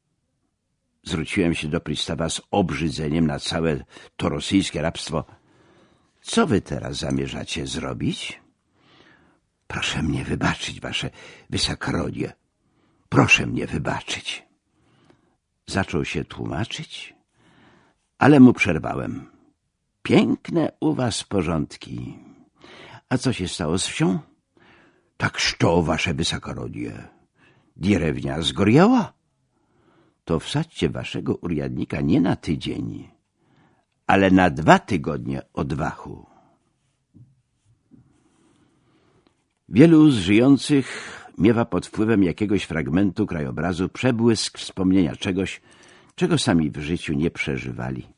— zwróciłem się do Pristawa z obrzydzeniem na całe to rosyjskie rabstwo. — Co wy teraz zamierzacie zrobić? — Proszę mnie wybaczyć, wasze wysokorodzie. Proszę mnie wybaczyć. Zaczął się tłumaczyć, ale mu przerwałem. Piękne u was porządki. A co się stało z wsią? Tak što, wasze wysokorodzie. Dierewnia zgoriała? To wsadźcie waszego uriadnika nie na tydzień, ale na dwa tygodnie odwachu. Wielu z żyjących miewa pod wpływem jakiegoś fragmentu krajobrazu przebłysk wspomnienia czegoś, czego sami w życiu nie przeżywali.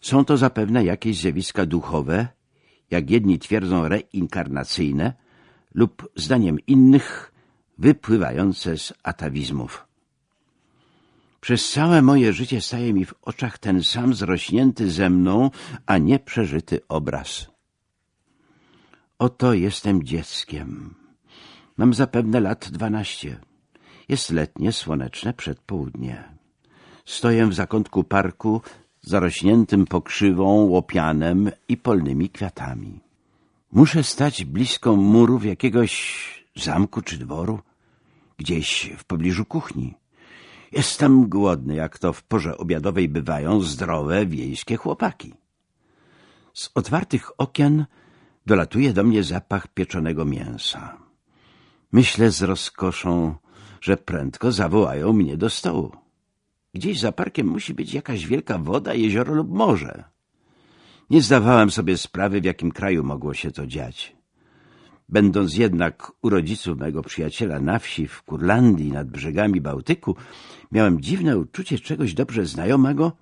Są to zapewne jakieś zjawiska duchowe, jak jedni twierdzą reinkarnacyjne, lub zdaniem innych wypływające z atawizmów. Przez całe moje życie staje mi w oczach ten sam zrośnięty ze mną, a nie przeżyty obraz. Oto jestem dzieckiem. Mam zapewne lat dwanaście. Jest letnie, słoneczne przedpołudnie. Stoję w zakątku parku zarośniętym pokrzywą, łopianem i polnymi kwiatami. Muszę stać blisko murów jakiegoś zamku czy dworu, gdzieś w pobliżu kuchni. Jestem głodny, jak to w porze obiadowej bywają zdrowe wiejskie chłopaki. Z otwartych okien dolatuje do mnie zapach pieczonego mięsa. Myślę z rozkoszą że prędko zawołają mnie do stołu. Gdzieś za parkiem musi być jakaś wielka woda, jezioro lub morze. Nie zdawałem sobie sprawy, w jakim kraju mogło się to dziać. Będąc jednak u rodziców mego przyjaciela na wsi w Kurlandii nad brzegami Bałtyku, miałem dziwne uczucie czegoś dobrze znajomego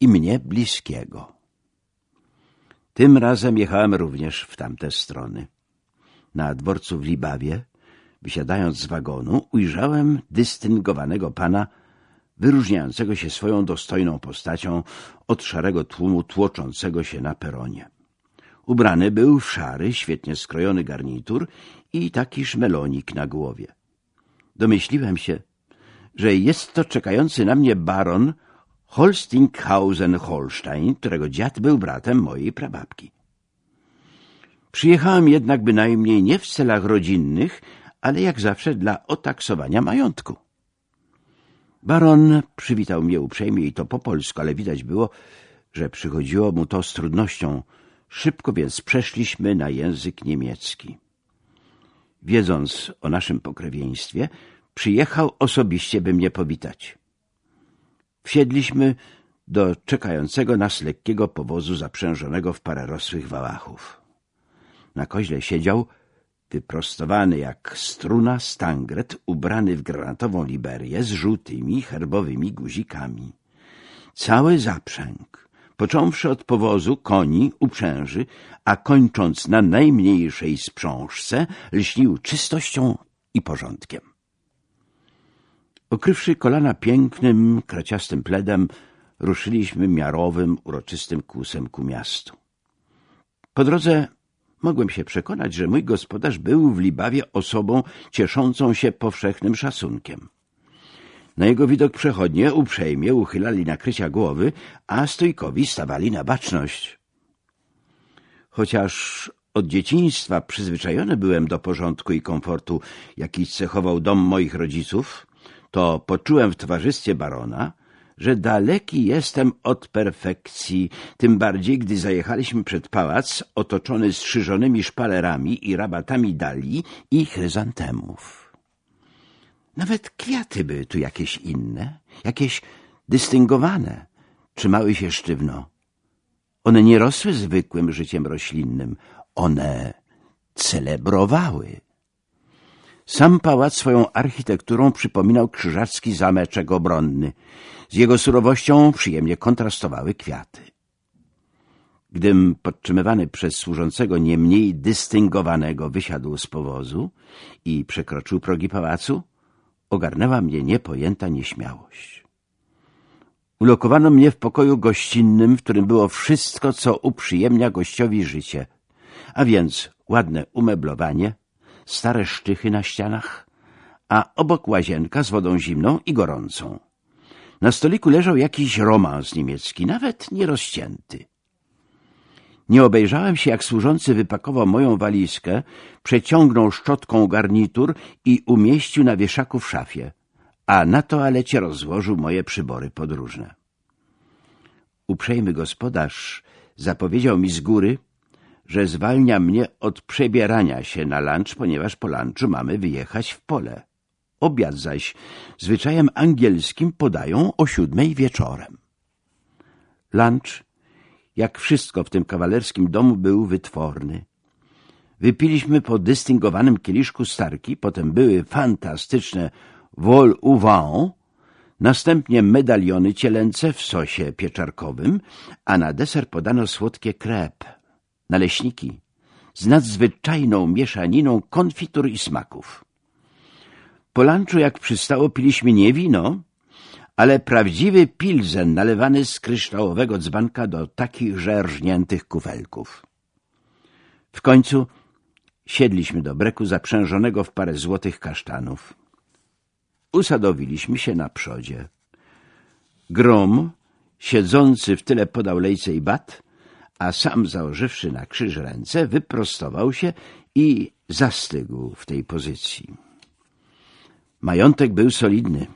i mnie bliskiego. Tym razem jechałem również w tamte strony. Na dworcu w Libawie, wysiadając z wagonu, ujrzałem dystyngowanego pana, wyróżniającego się swoją dostojną postacią od szarego tłumu tłoczącego się na peronie. Ubrany był w szary, świetnie skrojony garnitur i taki szmelonik na głowie. Domyśliłem się, że jest to czekający na mnie baron Holstinghausen-Holstein, którego dziad był bratem mojej prababki. Przyjechałem jednak bynajmniej nie w celach rodzinnych, ale jak zawsze dla otaksowania majątku. Baron przywitał mnie uprzejmie i to po polsku, ale widać było, że przychodziło mu to z trudnością. Szybko więc przeszliśmy na język niemiecki. Wiedząc o naszym pokrewieństwie, przyjechał osobiście, by mnie powitać. Wsiedliśmy do czekającego nas lekkiego powozu zaprzężonego w parę rosłych wałachów. Na koźle siedział, wyprostowany jak struna stangret, ubrany w granatową liberię z żółtymi herbowymi guzikami. Cały zaprzęg, począwszy od powozu, koni, uprzęży, a kończąc na najmniejszej sprzążce, lśnił czystością i porządkiem. Okrywszy kolana pięknym, kraciastym pledem, ruszyliśmy miarowym, uroczystym kłusem ku miastu. Po drodze mogłem się przekonać, że mój gospodarz był w Libawie osobą cieszącą się powszechnym szacunkiem. Na jego widok przechodnie uprzejmie uchylali nakrycia głowy, a stójkowi stawali na baczność. Chociaż od dzieciństwa przyzwyczajony byłem do porządku i komfortu, jaki cechował dom moich rodziców, to poczułem w towarzystwie barona, że daleki jestem od perfekcji, tym bardziej, gdy zajechaliśmy przed pałac otoczony strzyżonymi szpalerami i rabatami dali i chryzantemów. Nawet kwiaty były tu jakieś inne, jakieś dystyngowane, trzymały się sztywno. One nie rosły zwykłym życiem roślinnym, one celebrowały. Sam pałac swoją architekturą przypominał krzyżacki zameczek obronny. Z jego surowością przyjemnie kontrastowały kwiaty. Gdym podtrzymywany przez służącego nie mniej dystyngowanego wysiadł z powozu i przekroczył progi pałacu, ogarnęła mnie niepojęta nieśmiałość. Ulokowano mnie w pokoju gościnnym, w którym było wszystko, co uprzyjemnia gościowi życie, a więc ładne umeblowanie, stare sztychy na ścianach, a obok łazienka z wodą zimną i gorącą. Na stoliku leżał jakiś romans niemiecki, nawet nierozcięty. Nie obejrzałem się, jak służący wypakował moją walizkę, przeciągnął szczotką garnitur i umieścił na wieszaku w szafie, a na toalecie rozłożył moje przybory podróżne. Uprzejmy gospodarz zapowiedział mi z góry, że zwalnia mnie od przebierania się na lunch, ponieważ po lunchu mamy wyjechać w pole. Obiad zaś zwyczajem angielskim podają o siódmej wieczorem. Lunch, jak wszystko w tym kawalerskim domu, był wytworny. Wypiliśmy po dystyngowanym kieliszku starki, potem były fantastyczne vol au vent, następnie medaliony cielęce w sosie pieczarkowym, a na deser podano słodkie crepe naleśniki z nadzwyczajną mieszaniną konfitur i smaków. Po lunchu, jak przystało, piliśmy nie wino, ale prawdziwy pilzen nalewany z kryształowego dzbanka do takich rżniętych kufelków. W końcu siedliśmy do breku zaprzężonego w parę złotych kasztanów. Usadowiliśmy się na przodzie. Grom, siedzący w tyle podał lejce i bat, a sam założywszy na krzyż ręce, wyprostował się i zastygł w tej pozycji. Majątek był solidny,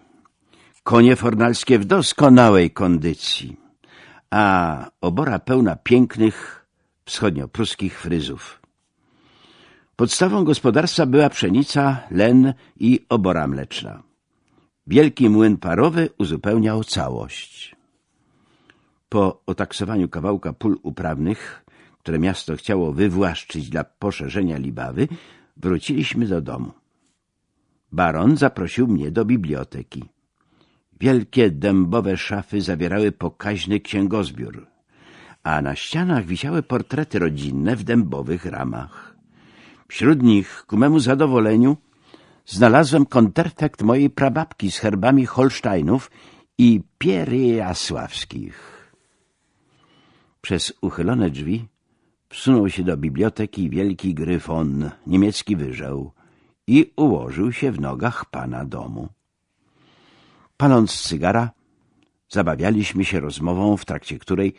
konie fornalskie w doskonałej kondycji, a obora pełna pięknych wschodniopruskich fryzów. Podstawą gospodarstwa była pszenica, len i obora mleczna. Wielki młyn parowy uzupełniał całość. Po otaksowaniu kawałka pól uprawnych, które miasto chciało wywłaszczyć dla poszerzenia Libawy, wróciliśmy do domu. Baron zaprosił mnie do biblioteki. Wielkie dębowe szafy zawierały pokaźny księgozbiór, a na ścianach wisiały portrety rodzinne w dębowych ramach. Wśród nich, ku memu zadowoleniu, znalazłem konterfekt mojej prababki z herbami Holsteinów i Piery Jasławskich. Przez uchylone drzwi wsunął się do biblioteki wielki gryfon, niemiecki wyżeł i ułożył się w nogach pana domu. Paląc cygara, zabawialiśmy się rozmową, w trakcie której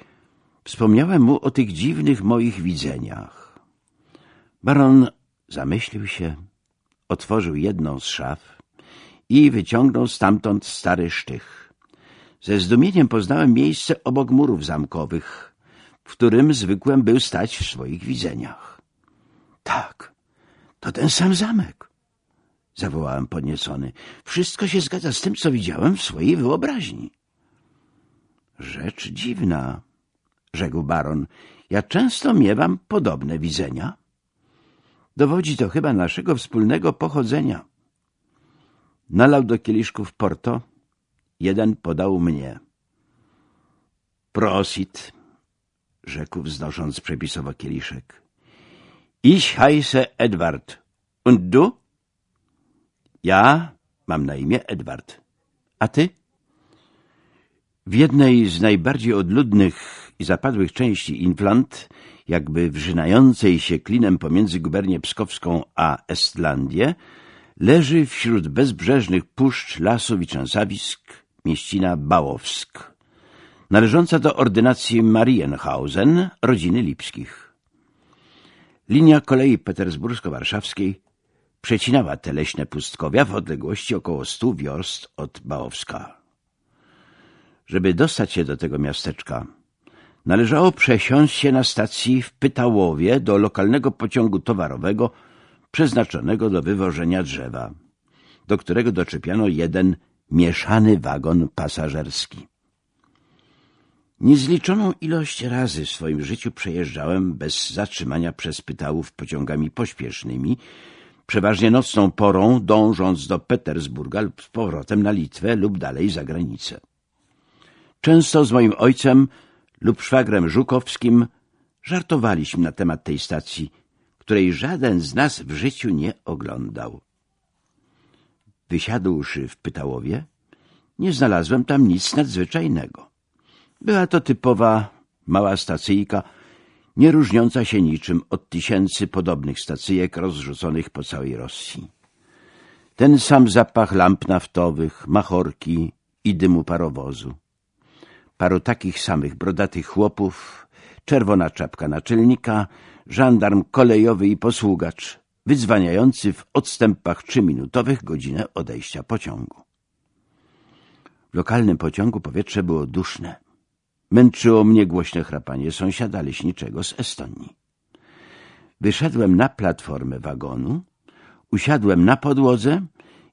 wspomniałem mu o tych dziwnych moich widzeniach. Baron zamyślił się, otworzył jedną z szaf i wyciągnął stamtąd stary sztych. Ze zdumieniem poznałem miejsce obok murów zamkowych, w którym zwykłem był stać w swoich widzeniach. Tak, to ten sam zamek, zawołałem podniecony. Wszystko się zgadza z tym, co widziałem w swojej wyobraźni. Rzecz dziwna, rzekł baron. Ja często miewam podobne widzenia. Dowodzi to chyba naszego wspólnego pochodzenia. Nalał do kieliszków porto, jeden podał mnie. Prosit, rzekł wznosząc przepisowo kieliszek. Ich heiße Edward. Und du? Ja mam na imię Edward. A ty? W jednej z najbardziej odludnych i zapadłych części Inflant, jakby wrzynającej się klinem pomiędzy gubernię pskowską a Estlandię, leży wśród bezbrzeżnych puszcz, lasów i trzęsawisk mieścina Bałowsk, należąca do ordynacji Marienhausen rodziny Lipskich. Linia kolei petersbursko-warszawskiej przecinała te leśne pustkowia w odległości około stu wiorst od Bałowska. Żeby dostać się do tego miasteczka, należało przesiąść się na stacji w Pytałowie do lokalnego pociągu towarowego przeznaczonego do wywożenia drzewa, do którego doczepiano jeden mieszany wagon pasażerski. Niezliczoną ilość razy w swoim życiu przejeżdżałem bez zatrzymania przez Pytałów pociągami pośpiesznymi, przeważnie nocną porą, dążąc do Petersburga lub z powrotem na Litwę lub dalej za granicę. Często z moim ojcem lub szwagrem Żukowskim żartowaliśmy na temat tej stacji, której żaden z nas w życiu nie oglądał. Wysiadłszy w Pytałowie, nie znalazłem tam nic nadzwyczajnego. Była to typowa mała stacyjka, nie różniąca się niczym od tysięcy podobnych stacyjek rozrzuconych po całej Rosji. Ten sam zapach lamp naftowych, machorki i dymu parowozu. Paru takich samych brodatych chłopów, czerwona czapka naczelnika, żandarm kolejowy i posługacz, wydzwaniający w odstępach trzyminutowych godzinę odejścia pociągu. W lokalnym pociągu powietrze było duszne. Męczyło mnie głośne chrapanie sąsiada leśniczego z Estonii. Wyszedłem na platformę wagonu, usiadłem na podłodze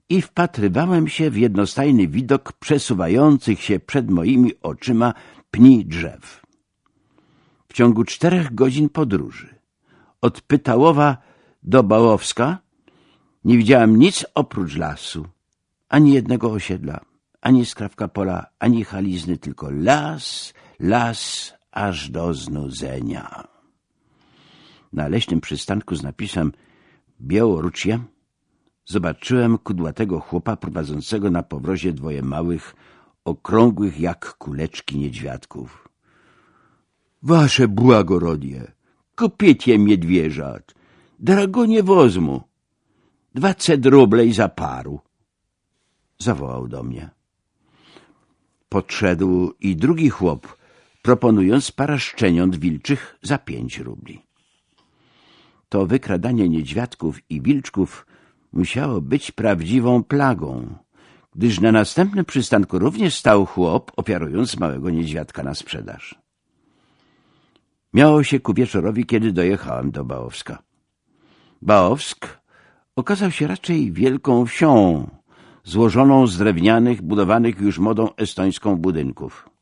i wpatrywałem się w jednostajny widok przesuwających się przed moimi oczyma pni drzew. W ciągu czterech godzin podróży od Pytałowa do Bałowska nie widziałem nic oprócz lasu, ani jednego osiedla, ani skrawka pola, ani chalizny, tylko las, las aż do znudzenia. Na leśnym przystanku z napisem Białoruczia zobaczyłem kudłatego chłopa prowadzącego na powrozie dwoje małych, okrągłych jak kuleczki niedźwiadków. Wasze błagorodie, kopiecie miedwieżat, dragonie wozmu, dwacet rublej za paru, zawołał do mnie. Podszedł i drugi chłop, proponując parę szczeniąt wilczych za pięć rubli. To wykradanie niedźwiadków i wilczków musiało być prawdziwą plagą, gdyż na następnym przystanku również stał chłop, ofiarując małego niedźwiadka na sprzedaż. Miało się ku wieczorowi, kiedy dojechałem do Bałowska. Bałowsk okazał się raczej wielką wsią, złożoną z drewnianych, budowanych już modą estońską budynków.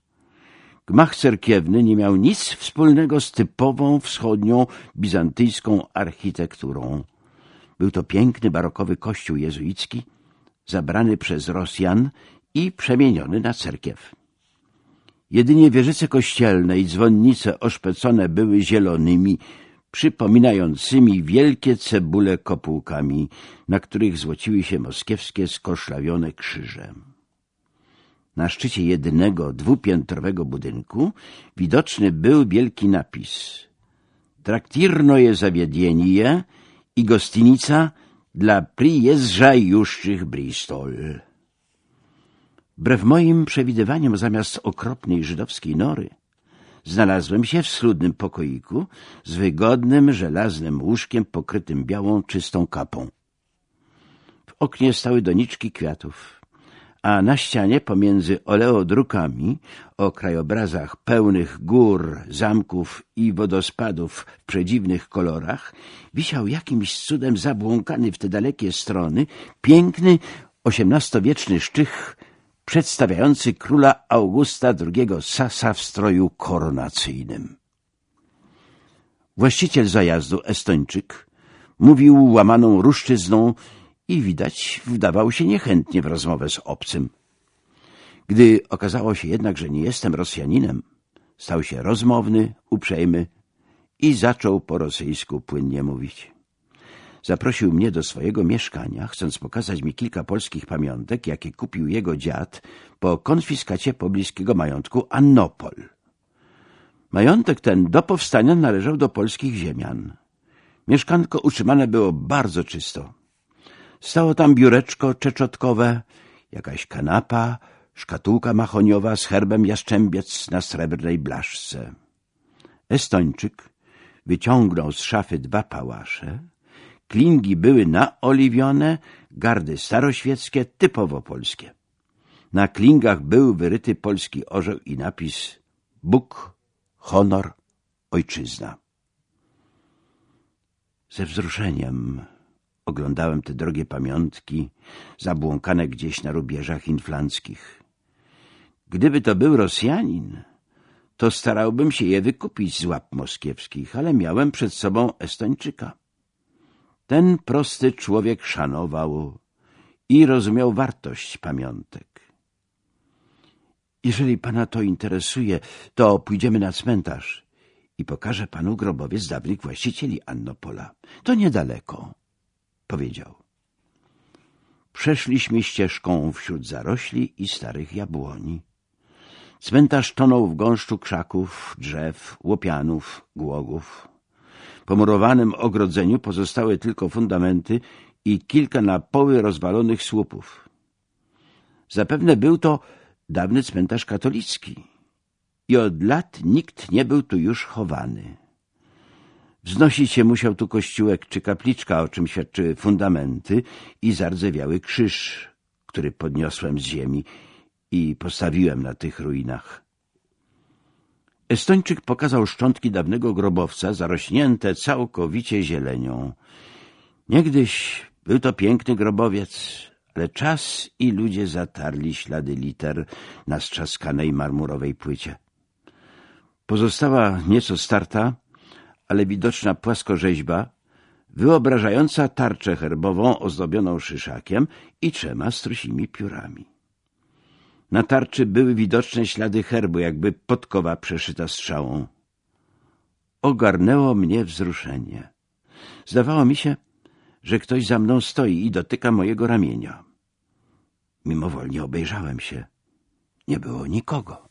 Gmach cerkiewny nie miał nic wspólnego z typową wschodnią bizantyjską architekturą. Był to piękny barokowy kościół jezuicki, zabrany przez Rosjan i przemieniony na cerkiew. Jedynie wieżyce kościelne i dzwonnice oszpecone były zielonymi, przypominającymi wielkie cebule kopułkami, na których złociły się moskiewskie skoszlawione krzyże. Na szczycie jednego dwupiętrowego budynku widoczny był wielki napis Traktirnoje zawiedienie i gostynica dla przyjeżdżajuszczych Bristol. Wbrew moim przewidywaniom zamiast okropnej żydowskiej nory znalazłem się w schludnym pokoiku z wygodnym, żelaznym łóżkiem pokrytym białą, czystą kapą. W oknie stały doniczki kwiatów, a na ścianie pomiędzy oleodrukami o krajobrazach pełnych gór, zamków i wodospadów w przedziwnych kolorach wisiał jakimś cudem zabłąkany w te dalekie strony piękny, osiemnastowieczny sztych przedstawiający króla Augusta II Sasa w stroju koronacyjnym. Właściciel zajazdu, Estończyk, mówił łamaną ruszczyzną i widać wdawał się niechętnie w rozmowę z obcym. Gdy okazało się jednak, że nie jestem Rosjaninem, stał się rozmowny, uprzejmy i zaczął po rosyjsku płynnie mówić. Zaprosił mnie do swojego mieszkania, chcąc pokazać mi kilka polskich pamiątek, jakie kupił jego dziad po konfiskacie pobliskiego majątku Annopol. Majątek ten do powstania należał do polskich ziemian. Mieszkanko utrzymane było bardzo czysto. Stało tam biureczko czeczotkowe, jakaś kanapa, szkatułka mahoniowa z herbem jaszczębiec na srebrnej blaszce. Estończyk wyciągnął z szafy dwa pałasze, Klingi były naoliwione, gardy staroświeckie, typowo polskie. Na klingach był wyryty polski orzeł i napis Bóg, honor, ojczyzna. Ze wzruszeniem oglądałem te drogie pamiątki, zabłąkane gdzieś na rubieżach inflanckich. Gdyby to był Rosjanin, to starałbym się je wykupić z łap moskiewskich, ale miałem przed sobą Estończyka. Ten prosty człowiek szanował i rozumiał wartość pamiątek. Jeżeli pana to interesuje, to pójdziemy na cmentarz i pokażę panu grobowiec dawnych właścicieli Annopola. To niedaleko, powiedział. Przeszliśmy ścieżką wśród zarośli i starych jabłoni. Cmentarz tonął w gąszczu krzaków, drzew, łopianów, głogów. Po murowanym ogrodzeniu pozostały tylko fundamenty i kilka na poły rozwalonych słupów. Zapewne był to dawny cmentarz katolicki i od lat nikt nie był tu już chowany. Wznosić się musiał tu kościółek czy kapliczka, o czym świadczyły fundamenty i zardzewiały krzyż, który podniosłem z ziemi i postawiłem na tych ruinach. Estończyk pokazał szczątki dawnego grobowca, zarośnięte całkowicie zielenią. Niegdyś był to piękny grobowiec, ale czas i ludzie zatarli ślady liter na strzaskanej marmurowej płycie. Pozostała nieco starta, ale widoczna płaskorzeźba, wyobrażająca tarczę herbową ozdobioną szyszakiem i trzema strusimi piórami. Na tarczy były widoczne ślady herbu, jakby podkowa przeszyta strzałą. Ogarnęło mnie wzruszenie. Zdawało mi się, że ktoś za mną stoi i dotyka mojego ramienia. Mimowolnie obejrzałem się. Nie było nikogo.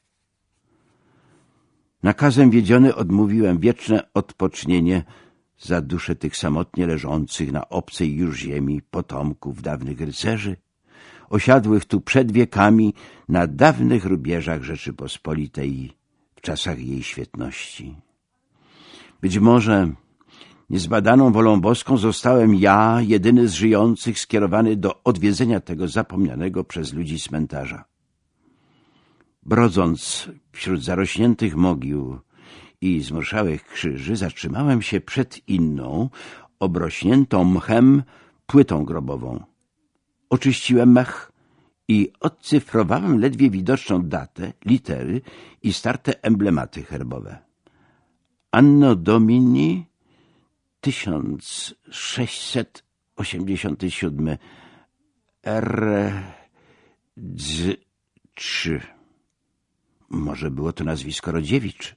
Nakazem wiedziony odmówiłem wieczne odpocznienie za dusze tych samotnie leżących na obcej już ziemi potomków dawnych rycerzy, osiadłych tu przed wiekami na dawnych rubieżach Rzeczypospolitej w czasach jej świetności. Być może niezbadaną wolą boską zostałem ja, jedyny z żyjących, skierowany do odwiedzenia tego zapomnianego przez ludzi cmentarza. Brodząc wśród zarośniętych mogił i zmorszałych krzyży, zatrzymałem się przed inną, obrośniętą mchem, płytą grobową. Oczyściłem mech, i odcyfrowałem ledwie widoczną datę, litery i starte emblematy herbowe. Anno Domini 1687 R dz 3 Może było to nazwisko Rodziewicz,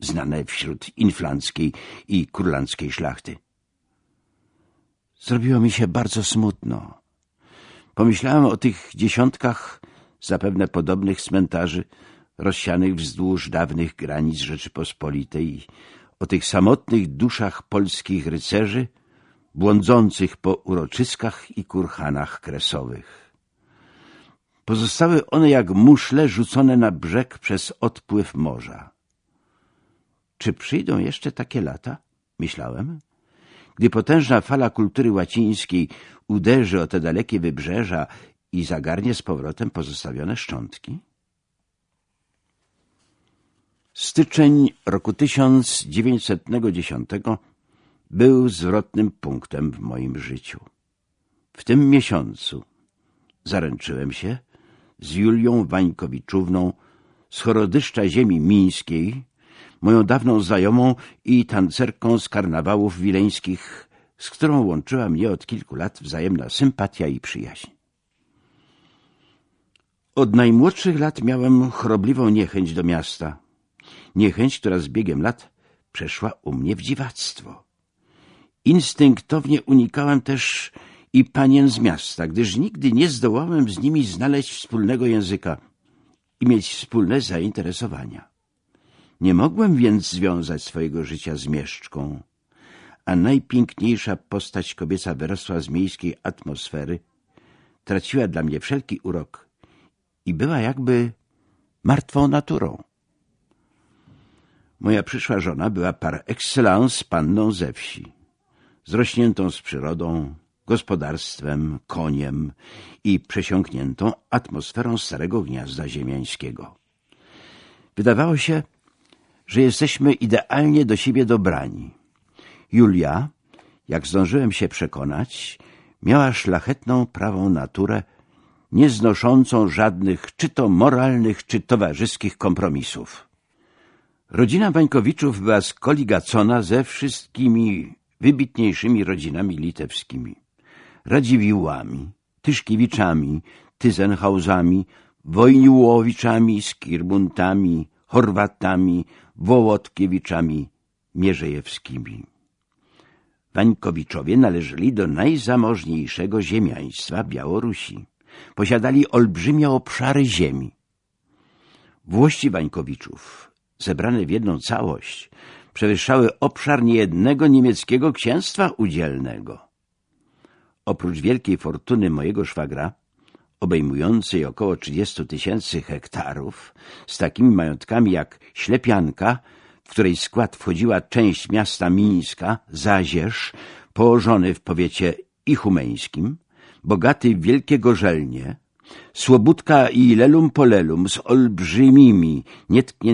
znane wśród inflanckiej i kurlandzkiej szlachty. Zrobiło mi się bardzo smutno. Pomyślałem o tych dziesiątkach zapewne podobnych cmentarzy rozsianych wzdłuż dawnych granic Rzeczypospolitej, o tych samotnych duszach polskich rycerzy, błądzących po uroczyskach i kurhanach kresowych. Pozostały one jak muszle rzucone na brzeg przez odpływ morza. Czy przyjdą jeszcze takie lata? Myślałem. Gdy potężna fala kultury łacińskiej uderzy o te dalekie wybrzeża i zagarnie z powrotem pozostawione szczątki? Styczeń roku 1910 był zwrotnym punktem w moim życiu. W tym miesiącu zaręczyłem się z Julią Wańkowiczówną z chorodyszcza ziemi mińskiej, moją dawną znajomą i tancerką z karnawałów wileńskich, z którą łączyła mnie od kilku lat wzajemna sympatia i przyjaźń. Od najmłodszych lat miałem chorobliwą niechęć do miasta. Niechęć, która z biegiem lat przeszła u mnie w dziwactwo. Instynktownie unikałem też i panien z miasta, gdyż nigdy nie zdołałem z nimi znaleźć wspólnego języka i mieć wspólne zainteresowania. Nie mogłem więc związać swojego życia z mieszczką, a najpiękniejsza postać kobieca wyrosła z miejskiej atmosfery, traciła dla mnie wszelki urok i była jakby martwą naturą. Moja przyszła żona była par excellence panną ze wsi, zrośniętą z przyrodą, gospodarstwem, koniem i przesiąkniętą atmosferą starego gniazda ziemiańskiego. Wydawało się, że jesteśmy idealnie do siebie dobrani. Julia, jak zdążyłem się przekonać, miała szlachetną prawą naturę, nieznoszącą żadnych czy to moralnych, czy towarzyskich kompromisów. Rodzina Wańkowiczów była skoligacona ze wszystkimi wybitniejszymi rodzinami litewskimi. Radziwiłłami, Tyszkiewiczami, Tyzenhausami, Wojniłowiczami, Skirbuntami, Chorwatami, Wołodkiewiczami, Mierzejewskimi. Wańkowiczowie należeli do najzamożniejszego ziemiaństwa Białorusi. Posiadali olbrzymie obszary ziemi. Włości Wańkowiczów, zebrane w jedną całość, przewyższały obszar niejednego niemieckiego księstwa udzielnego. Oprócz wielkiej fortuny mojego szwagra, obejmującej około 30 tysięcy hektarów, z takimi majątkami jak Ślepianka, w której skład wchodziła część miasta Mińska, Zazierz, położony w powiecie ichumeńskim, bogaty w wielkie gorzelnie, Słobudka i Lelum Polelum z olbrzymimi, nietkniętymi